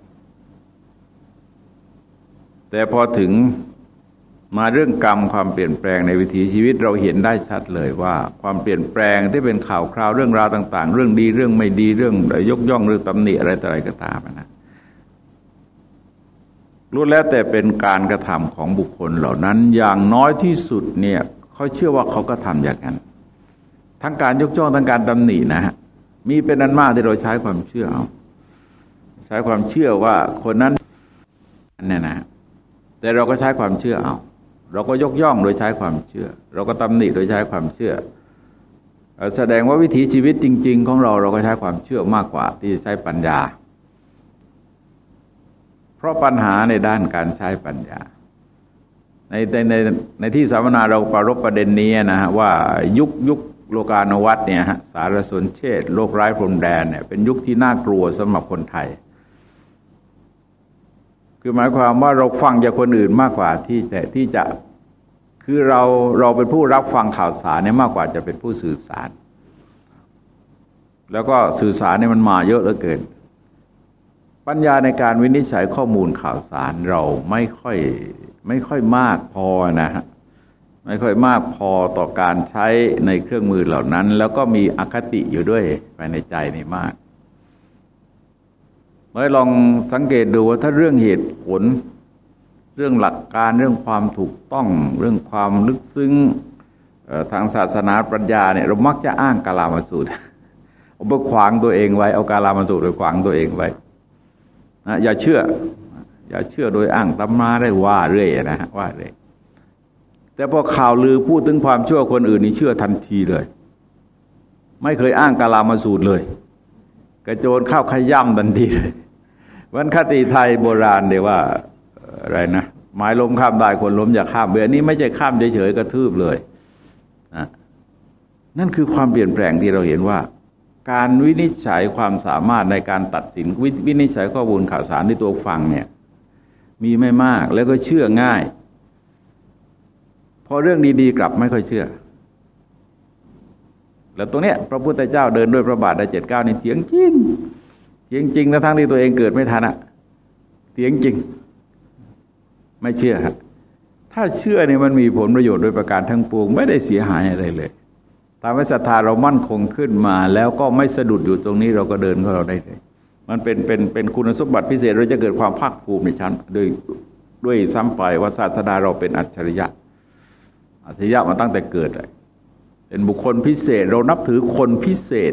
แต่พอถึง มาเรื่องกรรมความเปลี่ยนแปลงในวิถีชีวิตเราเห็นได้ชัดเลยว่า ความเปลี่ยนแปลงที่เป็นข่าวคราวเรื่องราวต่าง ๆ เรื่องดีเรื่องไม่ดีเรื่องยกย่องหรือตำหนิอะไรต่ออะไรก็ตามนะรู้แล้วแต่เป็นการกระทำของบุคคลเหล่านั้นอย่างน้อยที่สุดเนี่ยเขาเชื่อว่าเขาก็ทำอย่างนั้น ทั้งการยกย่องทั้งการตำหนินะฮะมีเป็นอันมากที่เราใช้ความเชื่อเอาใช้ความเชื่อว่าคนนั้นนี่ยนะแต่เราก็ใช้ความเชื่อเอา เราก็ยกย่องโดยใช้ความเชื่อ เราก็ตำหนิโดยใช้ความเชื่อ แสดงว่าวิถีชีวิตจริง ๆ ของเราเราก็ใช้ความเชื่อมากกว่า ที่ใช้ปัญญา เพราะปัญหาในด้านการใช้ปัญญา ในในในในที่สัมมนาเราปรารบประเด็นนี้นะฮะว่ายุคยุคโลกาณวัตเนี่ยฮะสารสนเชษโลกร้ายพรมแดนเนี่ยเป็นยุคที่น่ากลัวสำหรับคนไทย คือหมายความว่าเราฟังจากคนอื่นมากกว่าที่จะที่จะคือเราเราเป็นผู้รับฟังข่าวสารเนี่ยมากกว่าจะเป็นผู้สื่อสาร แล้วก็สื่อสารเนี่ยมันมาเยอะเหลือเกิน ปัญญาในการวินิจฉัยข้อมูลข่าวสารเราไม่ค่อยไม่ค่อยมากพอนะฮะไม่ค่อยมากพอต่อการใช้ในเครื่องมือเหล่านั้น แล้วก็มีอคติอยู่ด้วยภายในใจนี่มาก มื่อลองสังเกตดูว่าถ้าเรื่องเหตุผล เรื่องหลักการเรื่องความถูกต้องเรื่องความลึกซึ้งทางศาสนาปรัชญาเนี่ยเรามักจะอ้างกาลามาสูตรเอาไปขวางตัวเองไว้เอากาลามาสูตรไปขวางตัวเองไว้นะอย่าเชื่อ อย่าเชื่อโดยอ้างตำมาได้ว่าเรื่อยนะฮะว่าเรื่อยแต่พอข่าวลือพูดถึงความชั่วคนอื่นนี่เชื่อทันทีเลย ไม่เคยอ้างกาลามาสูตรเลย กระโจนเข้าขย่ำทันทีเลย วันคติไทยโบราณเดียว่าอะไรนะไม้ล้มข้ามได้คนล้มอย่าข้ามเบือนี้ไม่ใช่ข้ามเฉยๆกระทืบเลยนะนั่นคือความเปลี่ยนแปลงที่เราเห็นว่า การวินิจฉัยความสามารถในการตัดสินวินิจฉัยข้อมูลข่าวสารในตัวฟังเนี่ย มีไม่มากแล้วก็เชื่อง่าย พอเรื่องดีๆกลับไม่ค่อยเชื่อ แล้วตรงเนี้ย พระพุทธเจ้าเดินด้วยพระบาทได้เจ็ดเก้านี่เสียงจริง เสียงจริงนะทั้งที่ตัวเองเกิดไม่ทันอะเสียงจริง ไม่เชื่อครับถ้าเชื่อเนี่ยมันมีผลประโยชน์โดยประการทั้งปวง ไม่ได้เสียหายอะไรเลยทำให้ศรัทธาเรามั่นคงขึ้นมา แล้วก็ไม่สะดุดอยู่ตรงนี้เราก็เดินของเราได้เลยมันเป็นเป็นเป็นคุณสมบัติพิเศษเราจะเกิดความภาคภูมิในชั้นด้วยด้วยซ้ำไปว่าศาสดาเราเป็นอัจฉริยะ อัจฉริยะมาตั้งแต่เกิดเลยเป็นบุคคลพิเศษ เรานับถือคนพิเศษ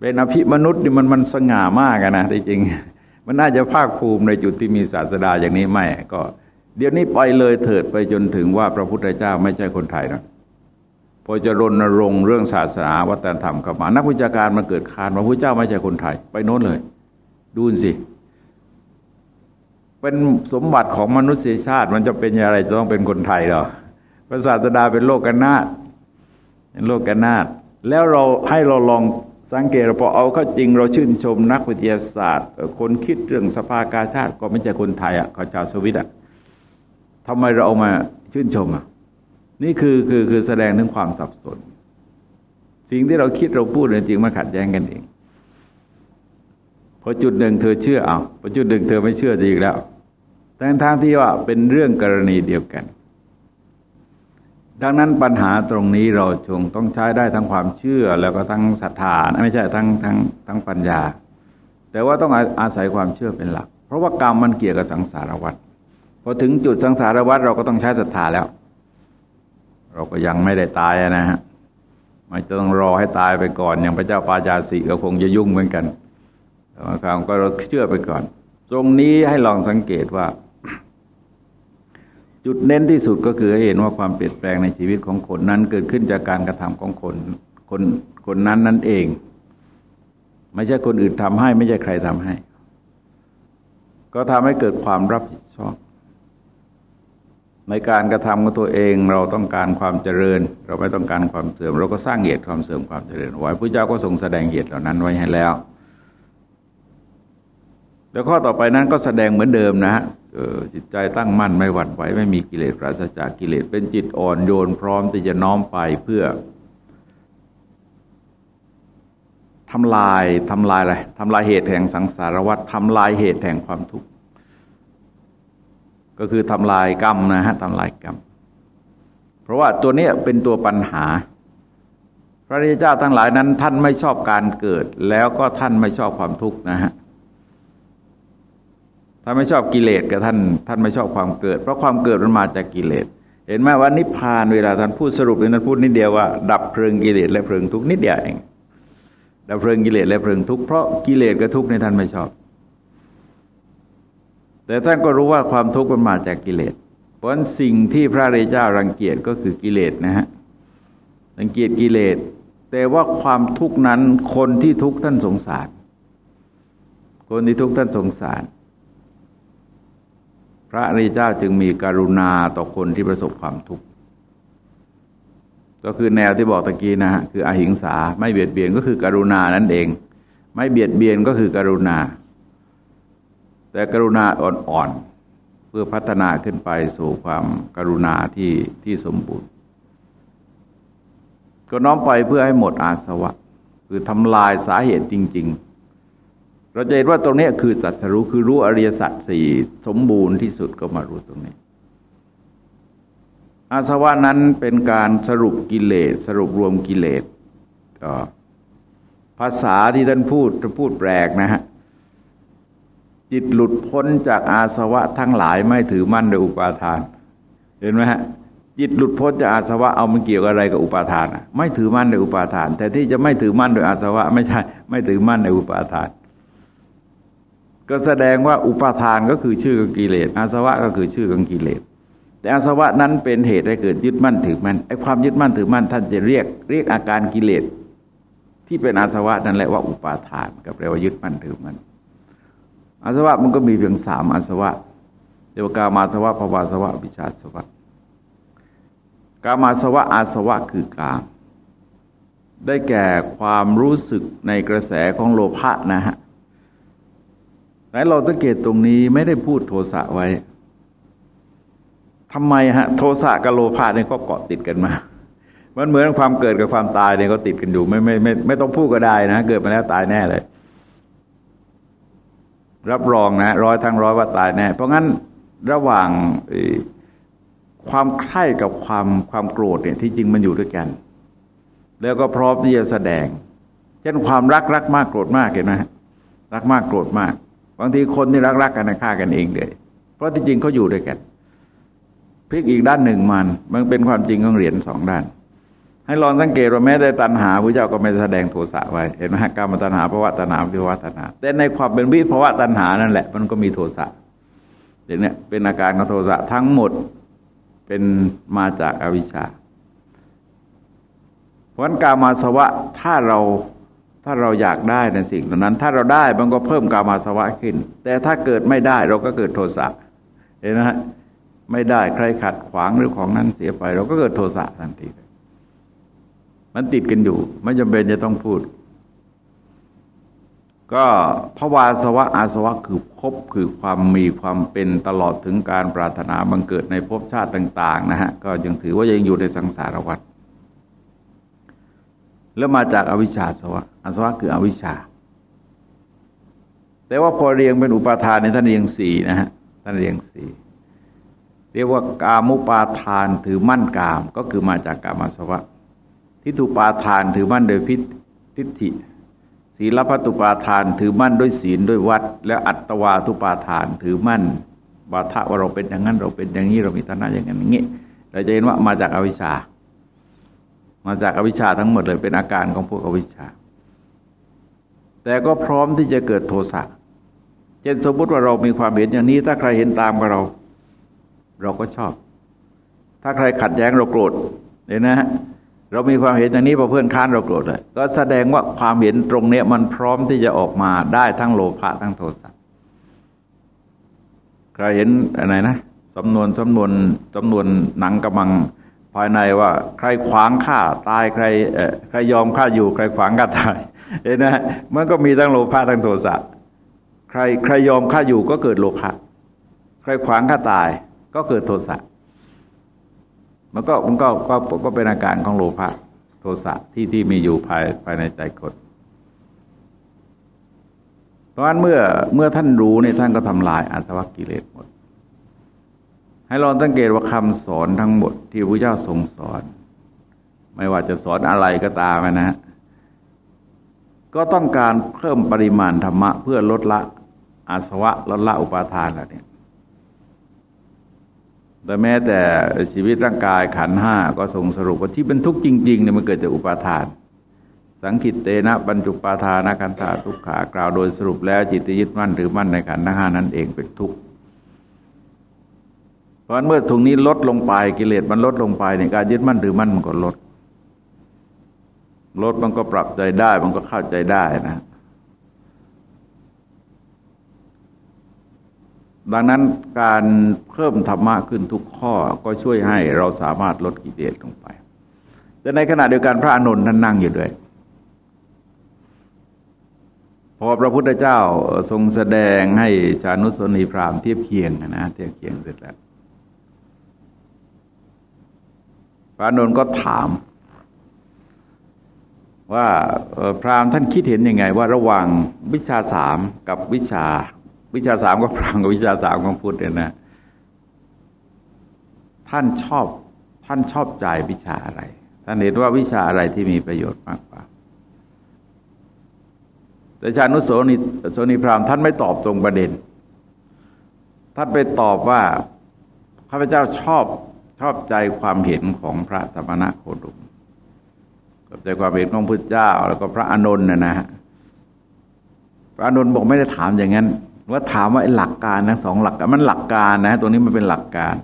เป็นอภิมนุษย์นี่มันมันสง่ามากนะจริง มันน่าจะภาคภูมิในจุดที่มีศาสดาอย่างนี้ไม่ก็เดี๋ยวนี้ไปเลยเถิดไปจนถึงว่าพระพุทธเจ้าไม่ใช่คนไทยนะพอจะรณรงค์เรื่องศาสนาวัฒนธรรมเข้ามานักวิชาการมาเกิดคานว่าพระเจ้าไม่ใช่คนไทย ไปโน้นเลย ดูสิ เป็นสมบัติของมนุษยชาติ มันจะเป็นอะไรจะต้องเป็นคนไทยหรอพระศาสดาเป็นโลกกันนาตเป็นโลกกันนาตแล้วเราให้เราลอง สังเกตเราพอเอาเข้าจริงเราชื่นชมนักวิทยาศาสตร์ คนคิดเรื่องสภากาชาติก็ไม่ใช่คนไทยอะเขาชาวสวิตอะทำไมเราเอามาชื่นชมอะนี่คือคือคือแสดงถึงความสับสน สิ่งที่เราคิดเราพูดจริงมาขัดแย้งกันเองพอจุดหนึ่งเธอเชื่อเอาพอจุดหนึ่งเธอไม่เชื่ออีกแล้วแต่ทางที่ว่าเป็นเรื่องกรณีเดียวกัน ดังนั้นปัญหาตรงนี้เราจงต้องใช้ได้ทั้งความเชื่อแล้วก็ทั้งศรัทธาไม่ใช่ทั้งทั้งทั้งปัญญา แต่ว่าต้องอาศัยความเชื่อเป็นหลัก เพราะว่ากรรมมันเกี่ยวกับสังสารวัฏพอถึงจุดสังสารวัฏเราก็ต้องใช้ศรัทธาแล้ว เราก็ยังไม่ได้ตายนะฮะไม่ต้องรอให้ตายไปก่อน อย่างพระเจ้าปาจาสีก็คงจะยุ่งเหมือนกันแต่ว่าก็เราเชื่อไปก่อน ตรงนี้ให้ลองสังเกตว่า จุดเน้นที่สุดก็คือให้เห็นว่าความเปลี่ยนแปลงในชีวิตของคนนั้น เกิดขึ้นจากการกระทำของคนคนคนนั้นนั่นเอง ไม่ใช่คนอื่นทำให้ ไม่ใช่ใครทำให้ ก็ทำให้เกิดความรับผิดชอบ ในการกระทำของตัวเองเราต้องการความเจริญ เราไม่ต้องการความเสื่อม เราก็สร้างเหตุความเสื่อมความเจริญไว้พระเจ้าก็ทรงแสดงเหตุเหล่านั้นไว้ให้แล้ว แล้วข้อต่อไปนั้นก็แสดงเหมือนเดิมนะฮะ จิตใจตั้งมั่นไม่หวั่นไหวไม่มีกิเลสปราศจากกิเลสเป็นจิตอ่อนโยนพร้อมที่จะน้อมไปเพื่อทำลายทำลายอะไรทำลายเหตุแห่งสังสารวัฏทำลายเหตุแห่งความทุกข์ก็คือทำลายกรรมนะฮะทำลายกรรม เพราะว่าตัวนี้เป็นตัวปัญหา พระริยเจ้าทั้งหลายนั้น ท่านไม่ชอบการเกิด แล้วก็ท่านไม่ชอบความทุกข์นะฮะ ถ้านไม่ชอบกิเลสกับท่านท่านไม่ชอบความเกิด เพราะความเกิดมันมาจากกิเลส เห็นไหมว่านิพพานเวลาท่านพูดสรุปเลยท่านพูดนิดเดียวว่าดับเพลิงกิเลสและเพลิงทุกนิดเดียวเองดับเพลิงกิเลสและเพลิงทุกเพราะกิเลสกับทุกในท่านไม่ชอบ แต่ท่านก็รู้ว่าความทุกข์มันมาจากกิเลส เพราะะนั้นสิ่งที่พระเรเจ้ารังเกียจก็คือกิเลสนะฮะรังเกียจกิเลส แต่ว่าความทุกข์นั้นคนที่ทุกข์ท่านสงสาร คนที่ทุกข์ท่านสงสาร พระอริยเจ้าจึงมีกรุณาต่อคนที่ประสบความทุกข์ก็คือแนวที่บอกตะกี้นะฮะคืออหิงสาไม่เบียดเบียนก็คือกรุณานั่นเอง ไม่เบียดเบียนก็คือกรุณา แต่กรุณาอ่อนๆเพื่อพัฒนาขึ้นไปสู่ความกรุณาที่ที่สมบูรณ์ ก็น้อมไปเพื่อให้หมดอาสวะ คือทำลายสาเหตุจริง ๆ เราจะเห็นว่าตรงนี้คือสัจรู้คือรู้อริยสัจสี่สมบูรณ์ที่สุดก็มารู้ตรงนี้ อาสวะนั้นเป็นการสรุปกิเลส สรุปรวมกิเลสภาษาที่ท่านพูดจะพูดแปลกนะฮะจิตหลุดพ้นจากอาสวะทั้งหลายไม่ถือมั่นโดยอุปาทาน เห็นไหมฮะจิตหลุดพ้นจากอาสวะเอามันเกี่ยวอะไรกับอุปาทานไม่ถือมั่นโดยอุปาทาน แต่ที่จะไม่ถือมั่นโดยอาสวะ ไม่ใช่ ไม่ถือมั่นในอุปาทาน ก็แสดงว่าอุปาทานก็คือชื่อของกิเลสอาสวะก็คือชื่อของกิเลสแต่อาสวะนั้นเป็นเหตุให้เกิดยึดมั่นถือมั่นไอ้ความยึดมั่นถือมั่นท่านจะเรียกเรียกอาการกิเลสที่เป็นอาสวะนั่นแหละว่าอุปาทานกับแปลว่ายึดมั่นถือมั่นอาสวะมันก็มีเพียงสามอาสวะเรียกว่ากามาสวะภวาสวะวิชาสวะกามาสวะอาสวะคือกามได้แก่ความรู้สึกในกระแสของโลภะนะฮะ แต่เราสังเกตตรงนี้ไม่ได้พูดโทสะไว้ทำไมฮะ โทสะกับโลภะเนี่ยก็เกาะติดกันมา มันเหมือนความเกิดกับความตายเนี่ยก็ติดกันอยู่ไม่ไม่ไม่ไม่ต้องพูดก็ได้นะ เกิดมาแล้วตายแน่เลย รับรองนะร้อยทั้งร้อยว่าตายแน่ เพราะงั้นระหว่างความใคร่กับความความโกรธเนี่ยที่จริงมันอยู่ด้วยกัน แล้วก็พร้อมที่จะแสดง เช่นความรักรักมากโกรธมากเห็นไหมรักมากโกรธมาก บางทีคนที่รักๆกันฆ่ากันเองเลย เพราะที่จริงเขาอยู่ด้วยกันพลิกอีกด้านหนึ่งมัน มันเป็นความจริงของเหรียญสองด้าน ให้ลองสังเกตว่าแม้ได้ตัณหาพระเจ้าก็ไม่แสดงโทสะไว้ เห็นไหมการมตัณหาภาวะตัณหาวิภาวะตัณหา แต่ในความเป็นวิภาวะตัณหานั่นแหละ มันก็มีโทสะเดี๋ยวนี้เป็นอาการของโทสะทั้งหมดเป็นมาจากอวิชชาเพราะกามาสวะถ้าเรา ถ้าเราอยากได้ในสิ่งเหล่านั้น ถ้าเราได้มันก็เพิ่มกามาสวะขึ้น แต่ถ้าเกิดไม่ได้เราก็เกิดโทสะเห็นไหมไม่ได้ใครขัดขวางหรือของนั้นเสียไป เราก็เกิดโทสะทันทีมันติดกันอยู่ ไม่จำเป็นจะต้องพูด ก็ภาวาสวะอาสวะคือพบคือความมีความเป็นตลอดถึงการปรารถนาบังเกิดในภพชาติต่าง ๆ นะฮะ ก็ยังถือว่ายังอยู่ในสังสารวัฏ แล้วมาจากอวิชชาสวะอาสวะคืออวิชชา แต่ว่าพอเรียงเป็นอุปาทานในท่านเรียงสี่นะฮะท่านเรียงสี่เรียกว่ากามุปาทานถือมั่นกาม ก็คือมาจากกามาสวะทิฏฐุปาทานถือมั่นโดยพิทิฏฐิศีลพัตุปาทานถือมั่นด้วยศีลด้วยวัด และอัตวาทุปาทานถือมั่นบาทะว่าเราเป็นอย่างนั้นเราเป็นอย่างนี้เรามีฐานะอย่างนั้นอย่างนี้เราจะเห็นว่ามาจากอวิชชา มาจากอวิชชาทั้งหมดเลยเป็นอาการของพวกอวิชชา แต่ก็พร้อมที่จะเกิดโทสะเช่นสมมติว่าเรามีความเห็นอย่างนี้ ถ้าใครเห็นตามกับเรา เราก็ชอบ ถ้าใครขัดแย้งเราโกรธเนี่ยนะฮะเรามีความเห็นอย่างนี้พอเพื่อนค้านเราโกรธเลยก็แสดงว่าความเห็นตรงเนี้ยมันพร้อมที่จะออกมาได้ทั้งโลภะทั้งโทสะใครเห็นอะไรนะสำนวนสำนวนสำนวนหนังกำลัง ภายในว่า ใครขวางข้าตายใครใครยอมข้าอยู่ ใครขวางข้าตายเห็นไหมมันก็มีทั้งโลภะทั้งโทสะใครใครยอมข้าอยู่ก็เกิดโลภะใครขวางข้าตายก็เกิดโทสะมันก็มันก็ก็ก็เป็นอาการของโลภะโทสะที่ที่มีอยู่ภายภายในใจคนเพราะฉะนั้นเมื่อเมื่อท่านรู้เนี่ยท่านก็ทำลายอาสวะกิเลสหมด ให้เราสังเกตว่าคำสอนทั้งหมดที่พระเจ้าทรงสอน ไม่ว่าจะสอนอะไรก็ตามนะ ก็ต้องการเพิ่มปริมาณธรรมะ เพื่อลดละอาสวะลดละอุปาทานแล้วเนี่ยแต่แม้แต่ชีวิตร่างกายขันห้าก็ทรงสรุปว่าที่เป็นทุกข์จริงๆเนี่ยมันเกิดจากอุปาทาน สังคิตเตนะบรรจุปาทานกันธาทุกขากล่าวโดยสรุปแล้วจิตยึดมั่นถือมั่นในขันธ์ห้านั้นเองเป็นทุกข์ เพราะเมื่อทุงนี้ลดลงไปกิเลสมันลดลงไปในการยึดมั่นถือมั่นมันก็ลด ลดมันก็ปรับใจได้มันก็เข้าใจได้นะดังนั้นการเพิ่มธรรมะขึ้นทุกข้อก็ช่วยให้เราสามารถลดกิเลสลงไป แต่ในขณะเดียวกันพระอนุนท่านนั่งอยู่ด้วย พอพระพุทธเจ้าทรงแสดงให้ชานุสนีพรามเทียบเคียงนะเทียบเคียงเสร็จแล้ว พระอนุนก็ถาม ว่าพราหมณ์ท่านคิดเห็นยังไง ว่าระหว่างวิชาสามกับวิชา วิชาสามก็พรังกับวิชาสามของพุทธเนี่ยนะท่านชอบท่านชอบใจวิชาอะไร ท่านเห็นว่าวิชาอะไรที่มีประโยชน์มากกว่า แต่ชานุโสนิโสนิพรามท่านไม่ตอบตรงประเด็น ท่านไปตอบว่าข้าพเจ้าชอบ ชอบใจความเห็นของพระสมณโคดมกับใจความเห็นของพระเจ้า แล้วก็พระอานนท์นะนะฮะพระอานนท์บอกไม่ได้ถามอย่างนั้น ว่าถามว่าหลักการทั้งสองหลักการมันหลักการนะตรงนี้มันเป็นหลักการ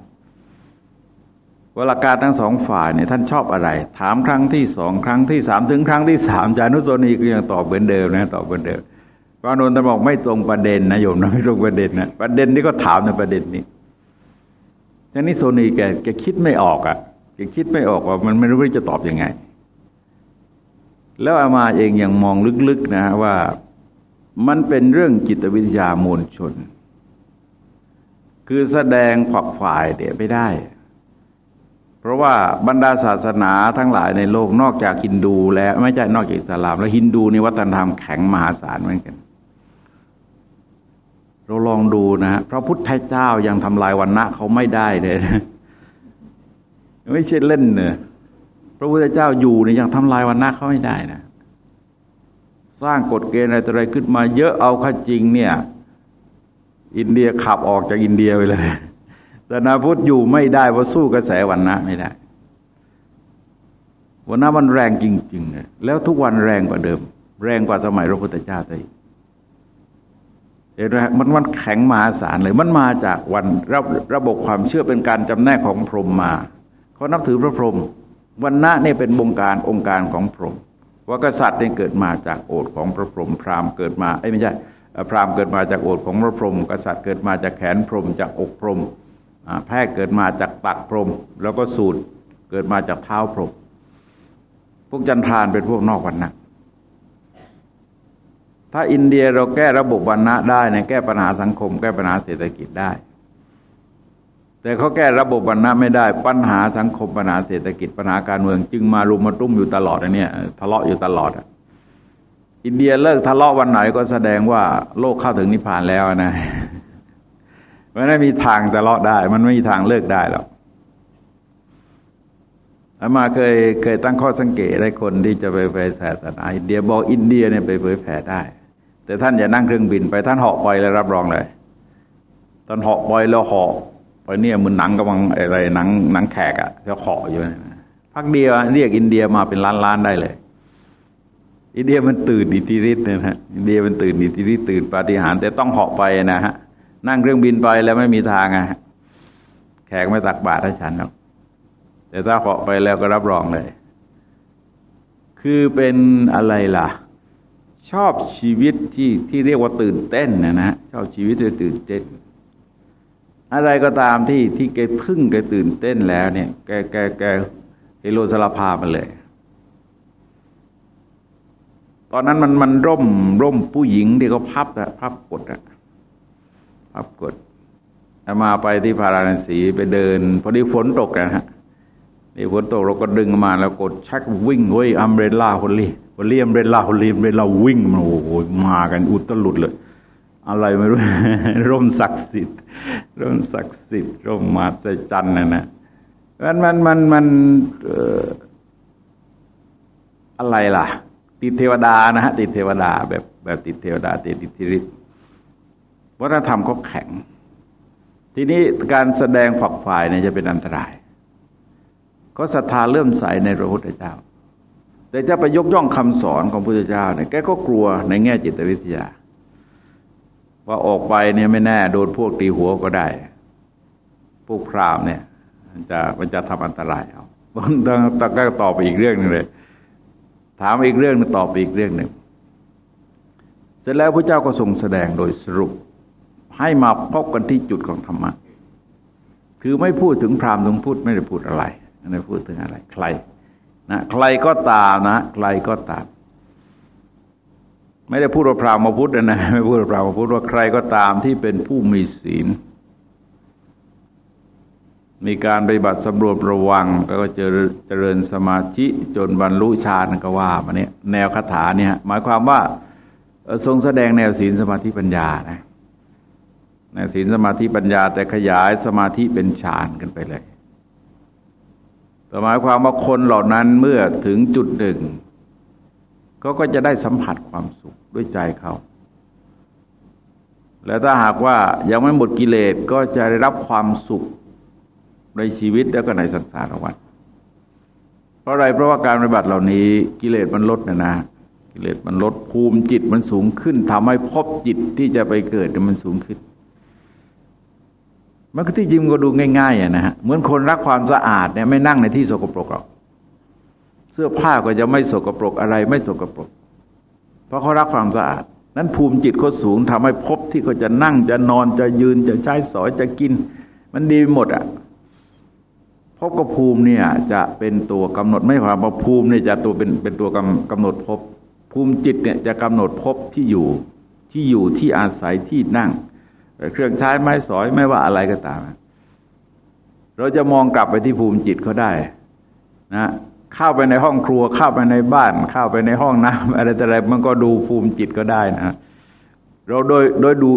ว่าหลักการทั้งสองฝ่ายเนี่ยท่านชอบอะไร ถามครั้งที่สองครั้งที่สามถึงครั้งที่สามจานุโซนีก็ยังตอบเหมือนเดิมนะตอบเหมือนเดิมพระนนท์ท่านบอกไม่ตรงประเด็นนะโยมนะไม่ตรงประเด็นนะประเด็นนี้ก็ถามในประเด็นนี้ ทีนี้โซนีแกแกคิดไม่ออกอะแกคิดไม่ออกว่ามันไม่รู้ว่าจะตอบยังไง แล้วอามาเองยังมองลึกๆนะว่ามันเป็นเรื่องจิตวิทยามวลชน คือแสดงฝักฝ่ายเดี๋ยวไม่ได้ เพราะว่าบรรดาศาสนาทั้งหลายในโลกนอกจากฮินดูแล้วไม่ใช่นอกจากอิสลาม แล้วฮินดูในวัฒนธรรมแข็งมหาศาลเหมือนกัน เราลองดูนะพระพุทธเจ้ายังทำลายวันณะเขาไม่ได้เลยไม่ใช่เล่นเนอะพระพุทธเจ้าอยู่เนี่ยยังทำลายวันณะเขาไม่ได้นะสร้างกฎเกณฑ์อะไรอะไรขึ้นมา เยอะเอาข้าจริง เนี่ย อินเดียขับออกจากอินเดียไปเลยแต่นาพุทธอยู่ไม่ได้เพราะสู้กระแสวันนะไม่ได้วันนะมันแรงจริงๆเลยแล้วทุกวันแรงกว่าเดิม แรงกว่าสมัยพระพุทธเจ้าเลย เห็นไหมมันมันแข็งมหาศาลเลย มันมาจากวันระระบบความเชื่อเป็นการจำแนกของพรหมมาเขานับถือพระพรหมวันนะนี่เป็นบงการองค์การของพรหมว่ากษัตริย์เนี่ยเกิดมาจากโอทของพระพรหมพราหมณ์เกิดมาไอ้ไม่ใช่พราหมณ์เกิดมาจากโอทของพระพรหมกษัตริย์เกิดมาจากแขนพรหมจากอกพรหมแพทย์เกิดมาจากตักพรหมแล้วก็สูตรเกิดมาจากเท้าพรหมพวกจันทานเป็นพวกนอกวันนะ ถ้าอินเดียเราแก้ระบบวันนะได้ในแก้ปัญหาสังคม แก้ปัญหาเศรษฐกิจได้ แต่เขาแก้ระบบวรรณะไม่ได้ ปัญหาสังคมปัญหาเศรษฐกิจปัญหาการเมือง จึงมารุมมาตุ้มอยู่ตลอดอันนี้ทะเลาะอยู่ตลอดอินเดียเลิกทะเลาะวันไหนก็แสดงว่าโลกเข้าถึงนิพพานแล้วนะมันไม่มีทางจะเลาะได้ มันไม่มีทางเลิกได้หรอกอามาเคยเคยตั้งข้อสังเกตได้คนที่จะไปเผยแผ่ศาสนาอินเดียบอกอินเดียเนี่ยไปเผยแผ่ได้ แต่ท่านอย่านั่งเครื่องบินไปท่านเหาะไปแล้วรับรองเลยตอนเหาะไปแล้วเหาะไปเนี่ยมันหนังกำลังอะไรหนังหนังแขกอะ่ะจะเหาะอยู่พักเดียวเรียกอินเดียมาเป็นล้านล้านได้เลย อินเดียมันตื่นอิทธิฤทธิ์เนี่ยนะอินเดียมันตื่นอิทธิฤทธิ์ตื่นปาฏิหาริย์แต่ต้องเหาะไปนะฮะนั่งเครื่องบินไปแล้วไม่มีทางอะแขกไม่ตักบาตรให้ฉันหรอกแต่ถ้าเหาะไปแล้วก็รับรองเลย คือเป็นอะไรล่ะ ชอบชีวิตที่ที่เรียกว่าตื่นเต้นนะนะชอบชีวิตที่ตื่นเต้น อะไรก็ตามที่ที่แกพึ่งแกตื่นเต้นแล้วเนี่ย แกแกแกเฮโลสลาพามาเลย ตอนนั้นมันมันร่มร่มผู้หญิงที่เขาพับอะพับกดอะพับกดมาไปที่พาราณสีไปเดิน พอดีฝนตกนะฮะนี่ฝนตกเราก็ดึงมาแล้วกดชักวิ่งเว้ยอัมเบรล่าคนลี คนลีอัมเบรล่าคนลีอัมเบรล่าวิ่งมาโอ้โหมากันอุตลุดเลย อะไรไม่รู้ ร่มศักดิ์สิทธิ์ร่มศักดิ์สิทธิ์ร่มมาใจจันน่ะนะมันมันมันมันอะไรล่ะ ติดเทวดานะฮะติดเทวดาแบบแบบติดเทวดาติดอิทธิฤทธิ์วัฒนธรรมเขาแข็ง ทีนี้การแสดงฝักฝ่ายเนี่ยจะเป็นอันตราย ก็ศรัทธาเลื่อมใสในพระพุทธเจ้า แต่จะไปยกย่องคำสอนของพระพุทธเจ้าเนี่ยแกก็กลัวในแง่จิตวิทยา ว่าออกไปเนี่ยไม่แน่โดนพวกตีหัวก็ได้ พวกพรามเนี่ย มันจะมันจะทำอันตรายเอาต้องต้องก็ตอบไปอีกเรื่องนึงเลย ถามอีกเรื่องนึงตอบไปอีกเรื่องหนึ่งเสร็จแล้วพระเจ้าก็ทรงแสดงโดยสรุป ให้มาพบกันที่จุดของธรรมะคือไม่พูดถึงพรามถึงพูดไม่ได้พูดอะไรไม่ได้พูดถึงอะไร ใคร นะใครก็ตามนะใครก็ตาม ไม่ได้พูดว่าพราหมณ์พุทธนะไม่พูดว่าพราหมณ์พุทธว่าใครก็ตามที่เป็นผู้มีศีล มีการปฏิบัติสำรวมระวังก็เจริญเจริญสมาธิจนบรรลุฌานก็ว่ามาเนี่ยแนวคาถาเนี่ยหมายความว่าทรงแสดงแนวศีลสมาธิปัญญานะแนวศีลสมาธิปัญญาแต่ขยายสมาธิเป็นฌานกันไปเลย หมายความว่าคนเหล่านั้นเมื่อถึงจุดหนึ่งเขาก็จะได้สัมผัสความสุขด้วยใจเขาและถ้าหากว่ายังไม่หมดกิเลสก็จะได้รับความสุขในชีวิตแล้วก็ในสังสารวัฏเพราะอะไรเพราะว่าการปฏิบัติเหล่านี้กิเลสมันลดนะนะกิเลสมันลดภูมิจิตมันสูงขึ้นทำให้พบจิตที่จะไปเกิดมันสูงขึ้น มันก็ที่จริงก็ดูง่ายๆอะนะฮะเหมือนคนรักความสะอาดเนี่ยไม่นั่งในที่สกปรกหรอกเสื้อผ้าก็จะไม่สกปรกอะไรไม่สกปรก เพราะเขารักความสะอาด นั้นภูมิจิตเขาสูงทำให้พบที่เขาจะนั่งจะนอนจะยืนจะใช้สอยจะกิน มันดีหมดอะพบกับภูมิเนี่ยจะเป็นตัวกำหนดไม่ความว่าภูมิเนี่ยจะตัวเป็นเป็นตัวกำกำหนดพบ ภูมิจิตเนี่ยจะกำหนดพบที่อยู่ที่อยู่ที่อาศัยที่นั่ง เครื่องใช้ไม้สอยไม่ว่าอะไรก็ตาม เราจะมองกลับไปที่ภูมิจิตเขาได้นะเข้าไปในห้องครัวเข้าไปในบ้าน เข้าไปในห้องน้ำอะไรแต่อะไรมันก็ดูภูมิจิตก็ได้นะเราโดยโดยดู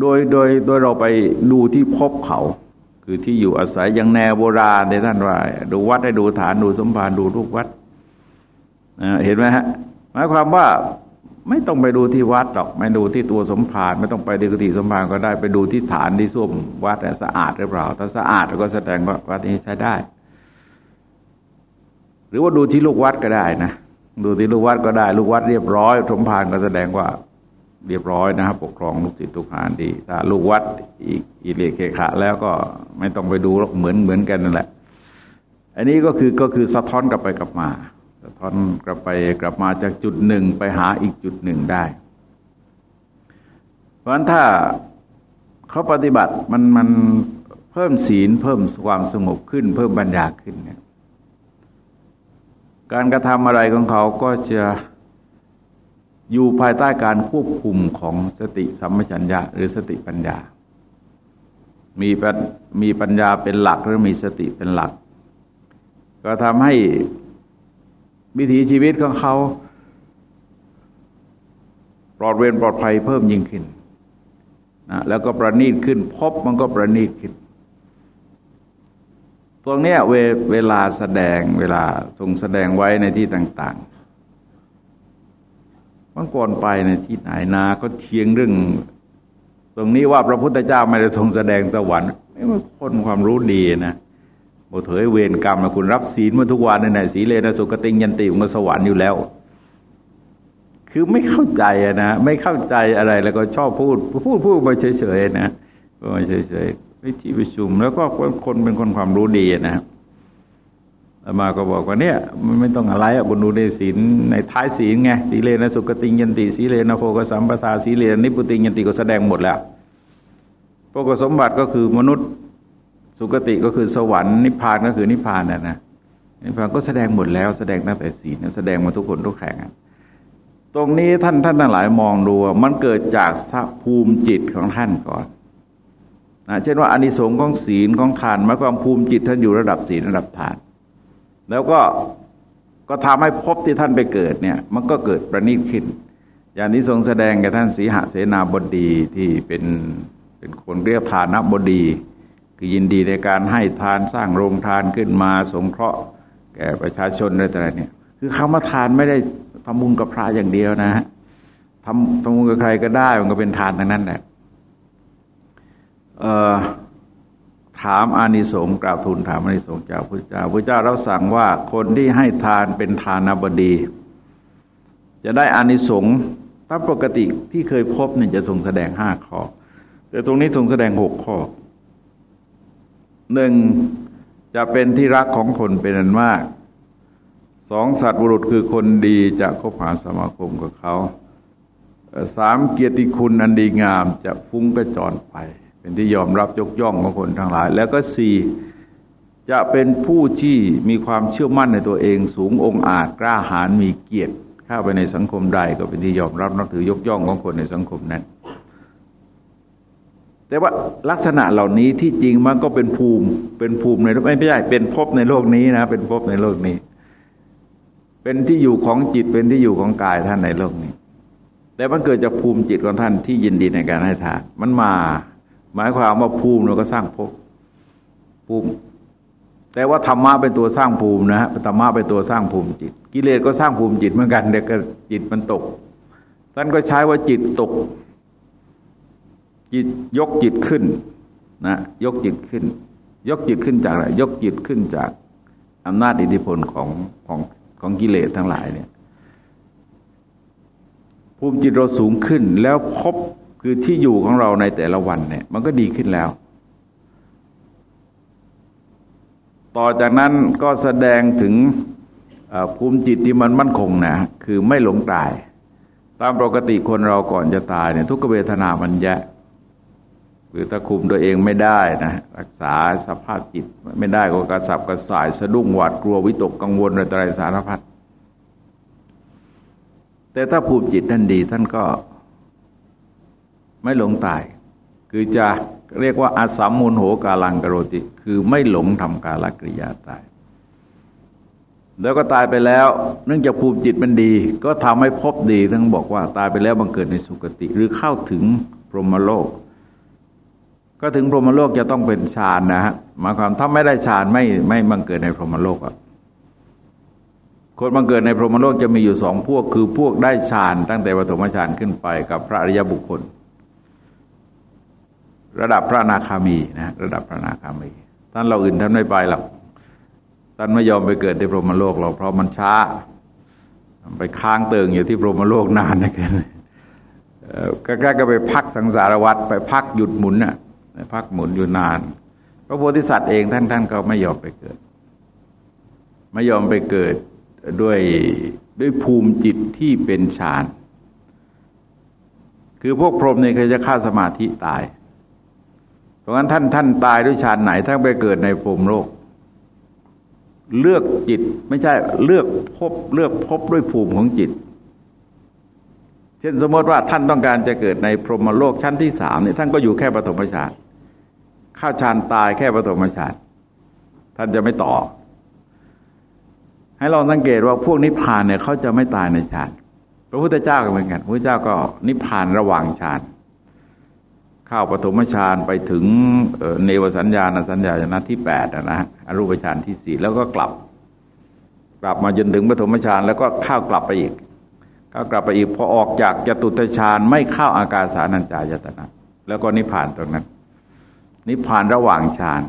โดยโดยโดยเราไปดูที่พบเขา คือที่อยู่อาศัยอย่างแนวโบราณในท่านว่า ดูวัดให้ดูฐานดูสมภารดูรูปวัดเห็นไหมฮะหมายความว่า ไม่ต้องไปดูที่วัดหรอก ไม่ดูที่ตัวสมภารไม่ต้องไปดีกติสมภารก็ได้ไปดูที่ฐานที่ส้วมวัดสะอาดหรือเปล่า ถ้าสะอาดก็แสดงว่าวัดนี้ใช้ได้ หรือว่าดูที่ลูกวัดก็ได้นะดูที่ลูกวัดก็ได้ ลูกวัดเรียบร้อยสมภารก็แสดงว่าเรียบร้อยนะครับปกครองลูกศิษย์ลูกหานดีถ้าลูกวัดอีกอีเลเคขะ แล้วก็ไม่ต้องไปดูเหมือนเหมือนกันนั่นแหละ อันนี้ก็คือก็คือสะท้อนกลับไปกลับมา สะท้อนกลับไปกลับมาจากจุดหนึ่งไปหาอีกจุดหนึ่งได้ เพราะฉะนั้นถ้าเขาปฏิบัติมันมันเพิ่มศีลเพิ่มความสงบขึ้น เพิ่มปัญญาขึ้นเนี่ยการกระทำอะไรของเขาก็จะอยู่ภายใต้การควบคุมของสติสัมปชัญญะหรือสติปัญญา มีมีปัญญาเป็นหลักหรือมีสติเป็นหลัก ก็ทำให้ วิถีชีวิตของเขาปลอดเวรปลอดภัยเพิ่มยิ่งขึ้นนะแล้วก็ประณีตขึ้น พบมันก็ประณีตขึ้น ตรงนี้เวเวลาแสดงเวลาทรงแสดงไว้ในที่ต่างๆมันก่อนไปในที่ไหนนาก็เทียงเรื่อง ตรงนี้ว่าพระพุทธเจ้าไม่ได้ทรงแสดงสวรรค์ไม่ว่าคนความรู้ดีนะ โมเถยเวรกรรมนะคุณรับศีลมาทุกวันในไหนศีเลนะสุกติงยันติมันสวรรค์อยู่แล้ว คือไม่เข้าใจนะไม่เข้าใจอะไรแล้วก็ชอบพูด พูดพูดมาเฉยๆนะมาเฉยๆวิธีประชุม แล้วก็คนเป็นคนความรู้ดีนะครับมาก็บอกว่าเนี่ยมันไม่ต้องอะไรอะบนดูในศีลในท้ายศีลไงสีเลนะสุกติงยันติสีเลนะโพกสัมปทาสีเลนิพุติงยันติก็แสดงหมดแล้วพกสมบัติก็คือมนุษย์ สุกติก็คือสวรรค์นิพพานก็คือนิพพานนะนะนิพพานก็แสดงหมดแล้วแสดงตั้งแต่ศีลแสดงมาทุกคนทุกแข่งตรงนี้ท่านท่านทั้งหลายมองดูมันเกิดจากภูมิจิตของท่านก่อนนะเช่นว่าอานิสงส์ของศีลของทานหมายความภูมิจิตท่านอยู่ระดับศีลระดับทาน แล้วก็ก็ทำให้พบที่ท่านไปเกิดเนี่ย มันก็เกิดประณีตขึ้น อย่างนี้ทรงแสดงกับท่านสีหเสนาบดีที่เป็นเป็นคนเรียกฐานะบดี คือยินดีในการให้ทานสร้างโรงทานขึ้นมาสงเคราะห์ แก่ประชาชนอะไรเนี่ย คือคำว่าทานไม่ได้ทำบุญกับพระอย่างเดียวนะฮะทำทำบุญกับใครก็ได้มันก็เป็นทานทั้งนั้นแหละถามอานิสงส์กราบทูลถามอานิสงส์จากพระเจ้าพระเจ้าเราสั่งว่าคนที่ให้ทานเป็นทานบดี จะได้อานิสงส์ตามปกติที่เคยพบเนี่ยจะทรงแสดงห้าข้อ แต่ตรงนี้ทรงแสดงหกข้อ หนึ่งจะเป็นที่รักของคนเป็นอันมากสองสัตว์บุรุษคือคนดีจะคบหาสมาคมกับเขาสามเกียรติคุณอันดีงามจะฟุ้งกระจรไป เป็นที่ยอมรับยกย่องของคนทั้งหลาย แล้วก็สี่จะเป็นผู้ที่มีความเชื่อมั่นในตัวเองสูงองอาจกล้าหาญมีเกียรติ เข้าไปในสังคมใดก็เป็นที่ยอมรับนับถือยกย่องของคนในสังคมนั้น แต่ว่าลักษณะเหล่านี้ที่จริงมันก็เป็นภูมิ เป็นภูมิในไม่ใช่เป็นภพในโลกนี้นะ เป็นภพในโลกนี้ เป็นที่อยู่ของจิตเป็นที่อยู่ของกายท่านในโลกนี้ แต่มันเกิดจากภูมิจิตของท่านที่ยินดีในการให้ทานมันมา หมายความว่าภูมิเราก็สร้างภพภูมิ แต่ว่าธรรมะเป็นตัวสร้างภูมินะฮะธรรมะเป็นตัวสร้างภูมิจิต กิเลสก็สร้างภูมิจิตเหมือนกันเด็กจิตมันตกท่านก็ใช้ว่าจิตตก จิตยกจิตขึ้นนะยกจิตขึ้น ยกจิตขึ้นจากอะไรยกจิตขึ้นจากอำนาจอิทธิพลของของของกิเลสทั้งหลายเนี่ย ภูมิจิตเราสูงขึ้นแล้วพบคือที่อยู่ของเราในแต่ละวันเนี่ย มันก็ดีขึ้นแล้ว ต่อจากนั้นก็แสดงถึงภูมิจิตที่มันมั่นคงนะคือไม่หลงตาย ตามปกติคนเราก่อนจะตายเนี่ย ทุกเวทนามันแย่ หรือถ้าคุมตัวเองไม่ได้นะรักษาสภาพจิตไม่ได้ก็กระสับกระส่ายสะดุ้งหวาดกลัววิตกกังวลอะไรสารพัดแต่ถ้าภูมิจิตท่านดีท่านก็ไม่หลงตาย คือจะเรียกว่าอาสัมมุนโหกาลังกโรติ คือไม่หลงทำกาลกริยาตาย แล้วก็ตายไปแล้ว เนื่องจากภูมิจิตมันดี ก็ทำให้พบดีทั้งบอกว่าตายไปแล้วบังเกิดในสุคติ หรือเข้าถึงพรหมโลก ก็ถึงพรหมโลกจะต้องเป็นฌานนะฮะหมายความถ้าไม่ได้ฌานไม่ไม่บังเกิดในพรหมโลกอะคนบังเกิดในพรหมโลกจะมีอยู่สองพวก คือพวกได้ฌานตั้งแต่ปฐมฌานขึ้นไปกับพระอริยบุคคล ระดับพระนาคามีนะระดับพระนาคามีท่านเราอื่นท่านไม่ไปหรอกท่านไม่ยอมไปเกิดในพรหมโลกเราเพราะมันช้า ไปค้างเติงอยู่ที่พรหมโลกนานนะกัก็แค่ก็ไปพักสังสารวัตรไปพักหยุดหมุนน่ะ พักหมุนอยู่นาน พระโพธิสัตว์เองท่านท่านก็ไม่ยอมไปเกิด ไม่ยอมไปเกิดด้วยด้วยภูมิจิตที่เป็นฌาน คือพวกพรหมเนี่ยเคยจะฆ่าสมาธิตาย เพราะงั้นท่านท่านตายด้วยฌานไหนท่านไปเกิดในพรหมโลก เลือกจิตไม่ใช่เลือกพบเลือกพบด้วยภูมิของจิต เช่นสมมติว่าท่านต้องการจะเกิดในพรหมโลกชั้นที่สามเนี่ยท่านก็อยู่แค่ปฐมฌานข้าฌานตายแค่ปฐมฌานท่านจะไม่ต่อ ให้เราสังเกตว่าพวกนิพพานเนี่ยเขาจะไม่ตายในฌานพระพุทธเจ้าก็เหมือนกันพระพุทธเจ้าก็นิพพานระหว่างฌานข้าปฐมฌานไปถึงเนวสัญญาณสัญญาณนะที่แปดนะอรูปฌานที่สี่แล้วก็กลับ กลับมาจนถึงปฐมฌานแล้วก็ข้ากลับไปอีก เข้ากลับไปอีกพอออกจากจตุตฌานไม่เข้าอากาสานัญจายตนะ แล้วก็นิพพานตรงนั้น นิพพานระหว่างฌาน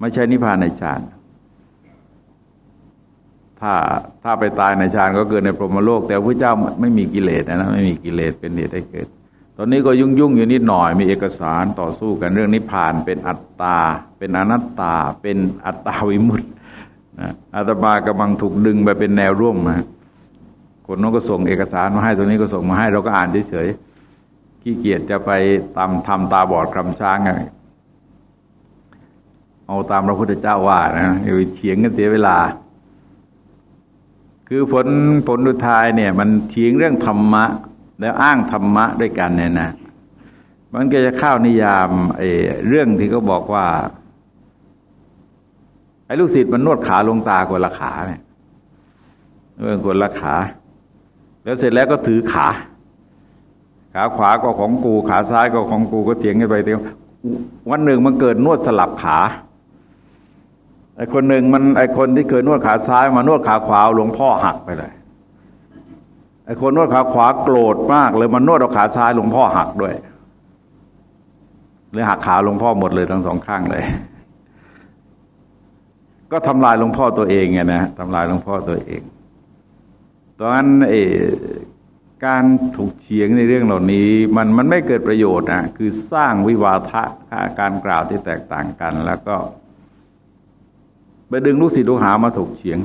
ไม่ใช่นิพพานในฌานถ้าถ้าไปตายในฌานก็เกิดในพรหมโลก แต่พระเจ้าไม่มีกิเลสนะไม่มีกิเลสเป็นเหตุให้เกิด ตอนนี้ก็ยุ่งยุ่งอยู่นิดหน่อย มีเอกสารต่อสู้กันเรื่องนิพพานเป็นอัตตา เป็นอนัตตา เป็นอัตตาวิมุตต์อาตมากำลังถูกดึงไปเป็นแนวร่วมนะ คนน้องก็ส่งเอกสารมาให้ตัวนี้ก็ส่งมาให้เราก็อ่านเฉยๆขี้เกียจจะไปตามทำตาบอดคำช้างไงเอาตามพระพุทธเจ้าว่านะอยู่เฉียงกันเสียเวลา คือผลผลดุทายเนี่ย มันเถียงเรื่องธรรมะ แล้วอ้างธรรมะด้วยกันเนี่ยนะมันก็จะเข้านิยามไอ้เรื่องที่เขาบอกว่า ไอ้ลูกศิษย์มันนวดขาลงตาคนละขาเนี่ยเรื่องคนละขา แล้วเสร็จแล้วก็ถือขา ขาขวาก็ของกูขาซ้ายก็ของกูก็เถียงกันไปเถียงวันหนึ่งมันเกิดนวดสลับขาไอคนหนึ่งมันไอคนที่เคยนวดขาซ้ายมานวดขาขวาหลวงพ่อหักไปเลยไอคนนวดขาขวาโกรธมากเลยมันนวดเอาขาซ้ายหลวงพ่อหักด้วยเลยหักขาหลวงพ่อหมดเลยทั้งสองข้างเลย ก็ทำลายหลวงพ่อตัวเองไงนะทำลายหลวงพ่อตัวเอง ตอนนั้นเอการถูกเฉียงในเรื่องเหล่านี้ มันมันไม่เกิดประโยชน์นะคือสร้างวิวาทะการกล่าวที่แตกต่างกัน แล้วก็ ไปดึงลูกศิษย์ลูกหามาถกเฉียง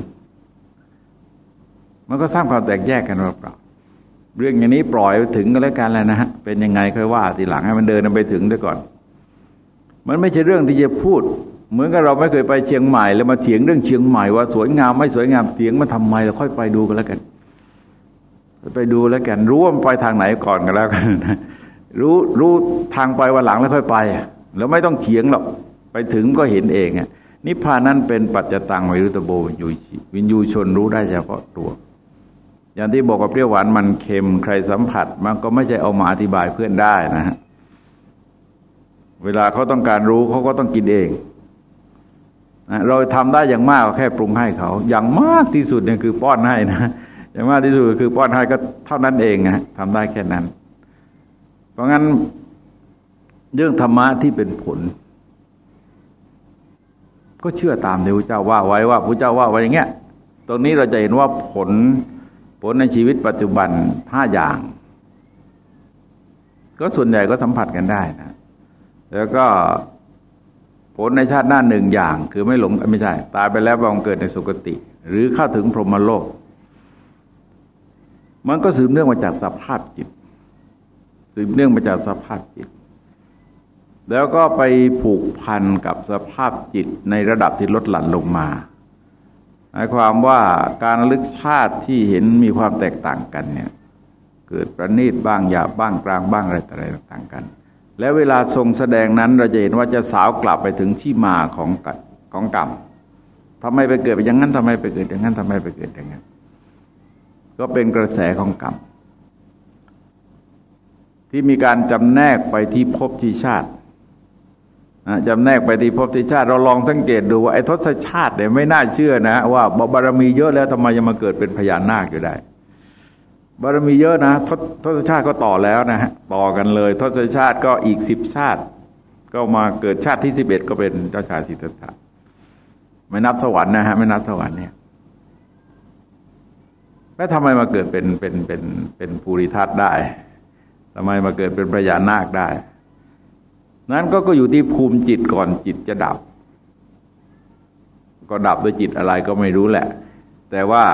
มันก็สร้างความแตกแยกกันเปล่าเรื่องอย่างนี้ปล่อยไปถึงก็แล้วกันแล้วนะฮะเป็นยังไงค่อยว่าทีหลังให้มันเดินไปถึงด้ก่อน มันไม่ใช่เรื่องที่จะพูด เหมือนกับเราไม่เคยไปเชียงใหม่แล้วมาเถียงเรื่องเชียงใหม่ว่าสวยงามไม่สวยงามเถียงมาทำไมเราค่อยไปดูกันแล้วกัน ไปดูแล้วกันรู้ว่ามันไปทางไหนก่อนกันแล้วกันรู้รู้ทางไปวันหลังแล้วค่อยไป แล้วไม่ต้องเถียงหรอกไปถึงก็เห็นเองอะนิพพานนั้นเป็นปัจจตังวิรุตโบวิญญูวิญญูชนรู้ได้เฉพาะตัว อย่างที่บอกว่าเปรี้ยวหวานมันเค็มใครสัมผัสมันก็ไม่ใช่เอามาอธิบายเพื่อนได้นะฮะเวลาเขาต้องการรู้เขาก็ต้องกินเองเราทำได้อย่างมากแค่ปรุงให้เขา อย่างมากที่สุดเนี่ยคือป้อนให้นะ อย่างมากที่สุดคือป้อนให้ก็เท่านั้นเองนะทำได้แค่นั้น เพราะงั้นเรื่องธรรมะที่เป็นผล ก็เชื่อตามที่พระเจ้าว่าไว้ว่าพระเจ้าว่าไว้อย่างเงี้ย ตรงนี้เราจะเห็นว่าผลผลในชีวิตปัจจุบันห้าอย่าง ก็ส่วนใหญ่ก็สัมผัสกันได้นะแล้วก็ผลในชาติหน้าหนึ่งอย่าง คือไม่หลงไม่ใช่ ตายไปแล้วบังเกิดในสุคติ หรือเข้าถึงพรหมโลก มันก็สืบเนื่องมาจากสภาพจิต สืบเนื่องมาจากสภาพจิต แล้วก็ไปผูกพันกับสภาพจิตในระดับที่ลดหลั่นลงมาหมายความว่าการลึกชาติที่เห็นมีความแตกต่างกันเนี่ย เกิดประณีตบ้างหยาบบ้างกลางบ้างอะไรอะไรต่างกัน แล้วเวลาทรงแสดงนั้นเราจะเห็นว่าจะสาวกลับไปถึงที่มาของของกรรมทำไมไปเกิดอย่างนั้นทำไมไปเกิดอย่างนั้นทำไมไปเกิดอย่างนั้น ก็เป็นกระแสของกรรมที่มีการจำแนกไปที่ภพที่ชาติจำแนกไปที่ภพที่ชาติ เราลองสังเกตดูว่าไอ้ทศชาติเนี่ยไม่น่าเชื่อนะว่าบารมีเยอะแล้วทำไมยังมาเกิดเป็นพญานาคอยู่ได้ บารมีเยอะนะททศชาติก็ต่อแล้วนะฮะต่อกันเลยทศชาติก็อีกสิบชาติ ก็มาเกิดชาติที่สิบเอ็ดก็เป็นเจ้าชายสิทธัตถะไม่นับสวรรค์นะฮะไม่นับสวรรค์เนี่ย แล้วทำไมมาเกิดเป็นเป็นเป็นเป็นภูริทัตได้ทำไมมาเกิดเป็นพญานาคได้ นั้นก็ก็อยู่ที่ภูมิจิตก่อนจิตจะดับ ก็ดับด้วยจิตอะไรก็ไม่รู้แหละ แต่ว่า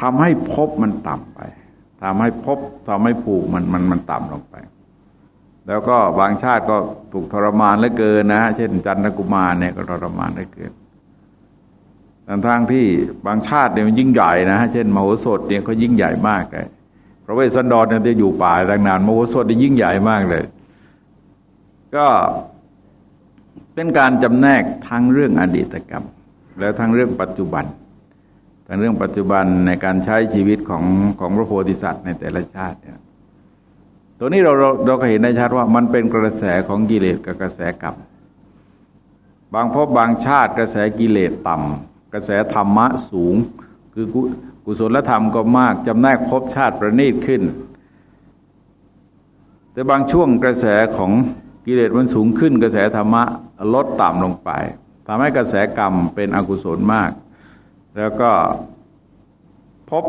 ทำให้พบมันต่ำไปทำให้พบทำให้ผูกมันมันมันต่ำลงไป แล้วก็บางชาติก็ถูกทรมานเหลือเกินนะ เช่นจันทกุมารเนี่ยก็ทรมานเหลือเกิน ทางทงที่บางชาติเนี่ยมันยิ่งใหญ่นะเช่นมโหสถเนี่ยเขายิ่งใหญ่มากเลยพระเวสสันดรเนี่ยจะอยู่ป่าตั้งนานมโหสถเนี่ยยิ่งใหญ่มากเลย ก็เป็นการจำแนกทั้งเรื่องอดีตกรรม แล้วทั้งเรื่องปัจจุบันทั้งเรื่องปัจจุบันในการใช้ชีวิตของของพระโพธิสัตว์ในแต่ละชาติเนี่ยตัวนี้เราเราเราก็เห็นได้ชัดว่ามันเป็นกระแสของกิเลสกับกระแสกรรมบางพบบางชาติกระแสกิเลสต่ำ กระแสธรรมะสูง คือกุศลธรรมก็มากจำแนกพบชาติประณีตขึ้น แต่บางช่วงกระแสของกิเลสมันสูงขึ้น กระแสธรรมะลดต่ำลงไปทำให้กระแสกรรมเป็นอกุศลมาก แล้วก็พบ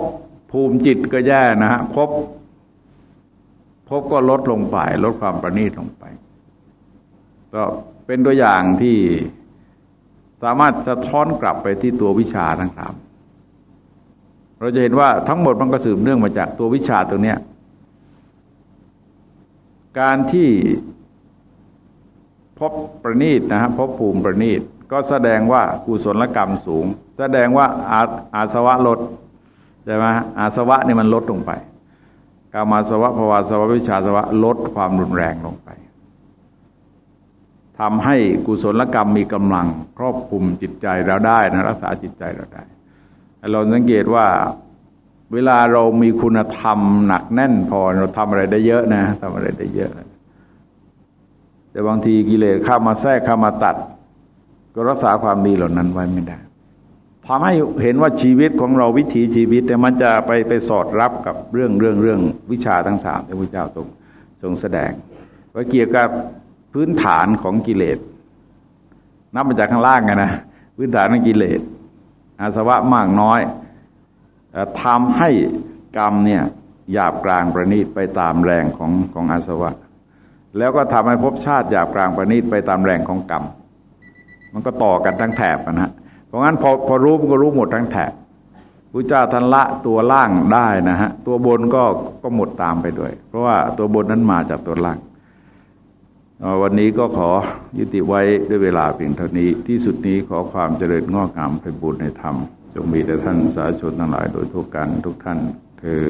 ภูมิจิตก็แย่นะฮะพบพบก็ลดลงไป ลดความประณีตลงไป ก็เป็นตัวอย่างที่ สามารถสะท้อนกลับไปที่ตัววิชาทั้งสามเราจะเห็นว่าทั้งหมดมันก็สืบเนื่องมาจากตัววิชาตรงนี้การที่พบประณีตนะฮะพบภูมิประณีต ก็แสดงว่ากุศลกรรมสูง แสดงว่าอาอาสวะลดใช่ไหมอาสวะนี่มันลดลงไปกามาสวะภวาสวะวิชาสวะลดความรุนแรงลงไป ทำให้กุศลกรรมมีกำลังครอบคุมจิตใจเราได้นะรักษาจิตใจเราได้ เราสังเกตว่าเวลาเรามีคุณธรรมหนักแน่นพอเราทำอะไรได้เยอะนะทำอะไรได้เยอะ แต่บางทีกิเลสเข้ามาแทรกเข้ามาตัด ก็รักษาความดีเหล่านั้นไว้ไม่ได้ทำให้เห็นว่าชีวิตของเราวิถีชีวิตแต่มันจะไปไปสอดรับกับเรื่องเรื่องเรื่องวิชาทั้งสามที่พระเจ้าทรงทรงแสดงว่าเกี่ยวกับ พื้นฐานของกิเลสนับมาจากข้างล่างไงนะพื้นฐานของกิเลสอาสวะมากน้อยทำให้กรรมเนี่ยหยาบกลางประณีตไปตามแรงของของอาสวะ แล้วก็ทำให้ภพชาติหยาบกลางประณีตไปตามแรงของกรรม มันก็ต่อกันทั้งแถบนะฮะเพราะงั้นพอพอรู้มันก็รู้หมดทั้งแถบพระเจ้าทันละตัวล่างได้นะฮะตัวบนก็ก็หมดตามไปด้วย เพราะว่าตัวบนนั้นมาจากตัวล่าง วันนี้ก็ขอยุติไว้ด้วยเวลาเพียงเท่านี้ ที่สุดนี้ขอความเจริญงอกงามไปบุญในธรรม จงมีแต่ท่านสาธุชนทั้งหลายโดยทุกกันทุกท่านเธอ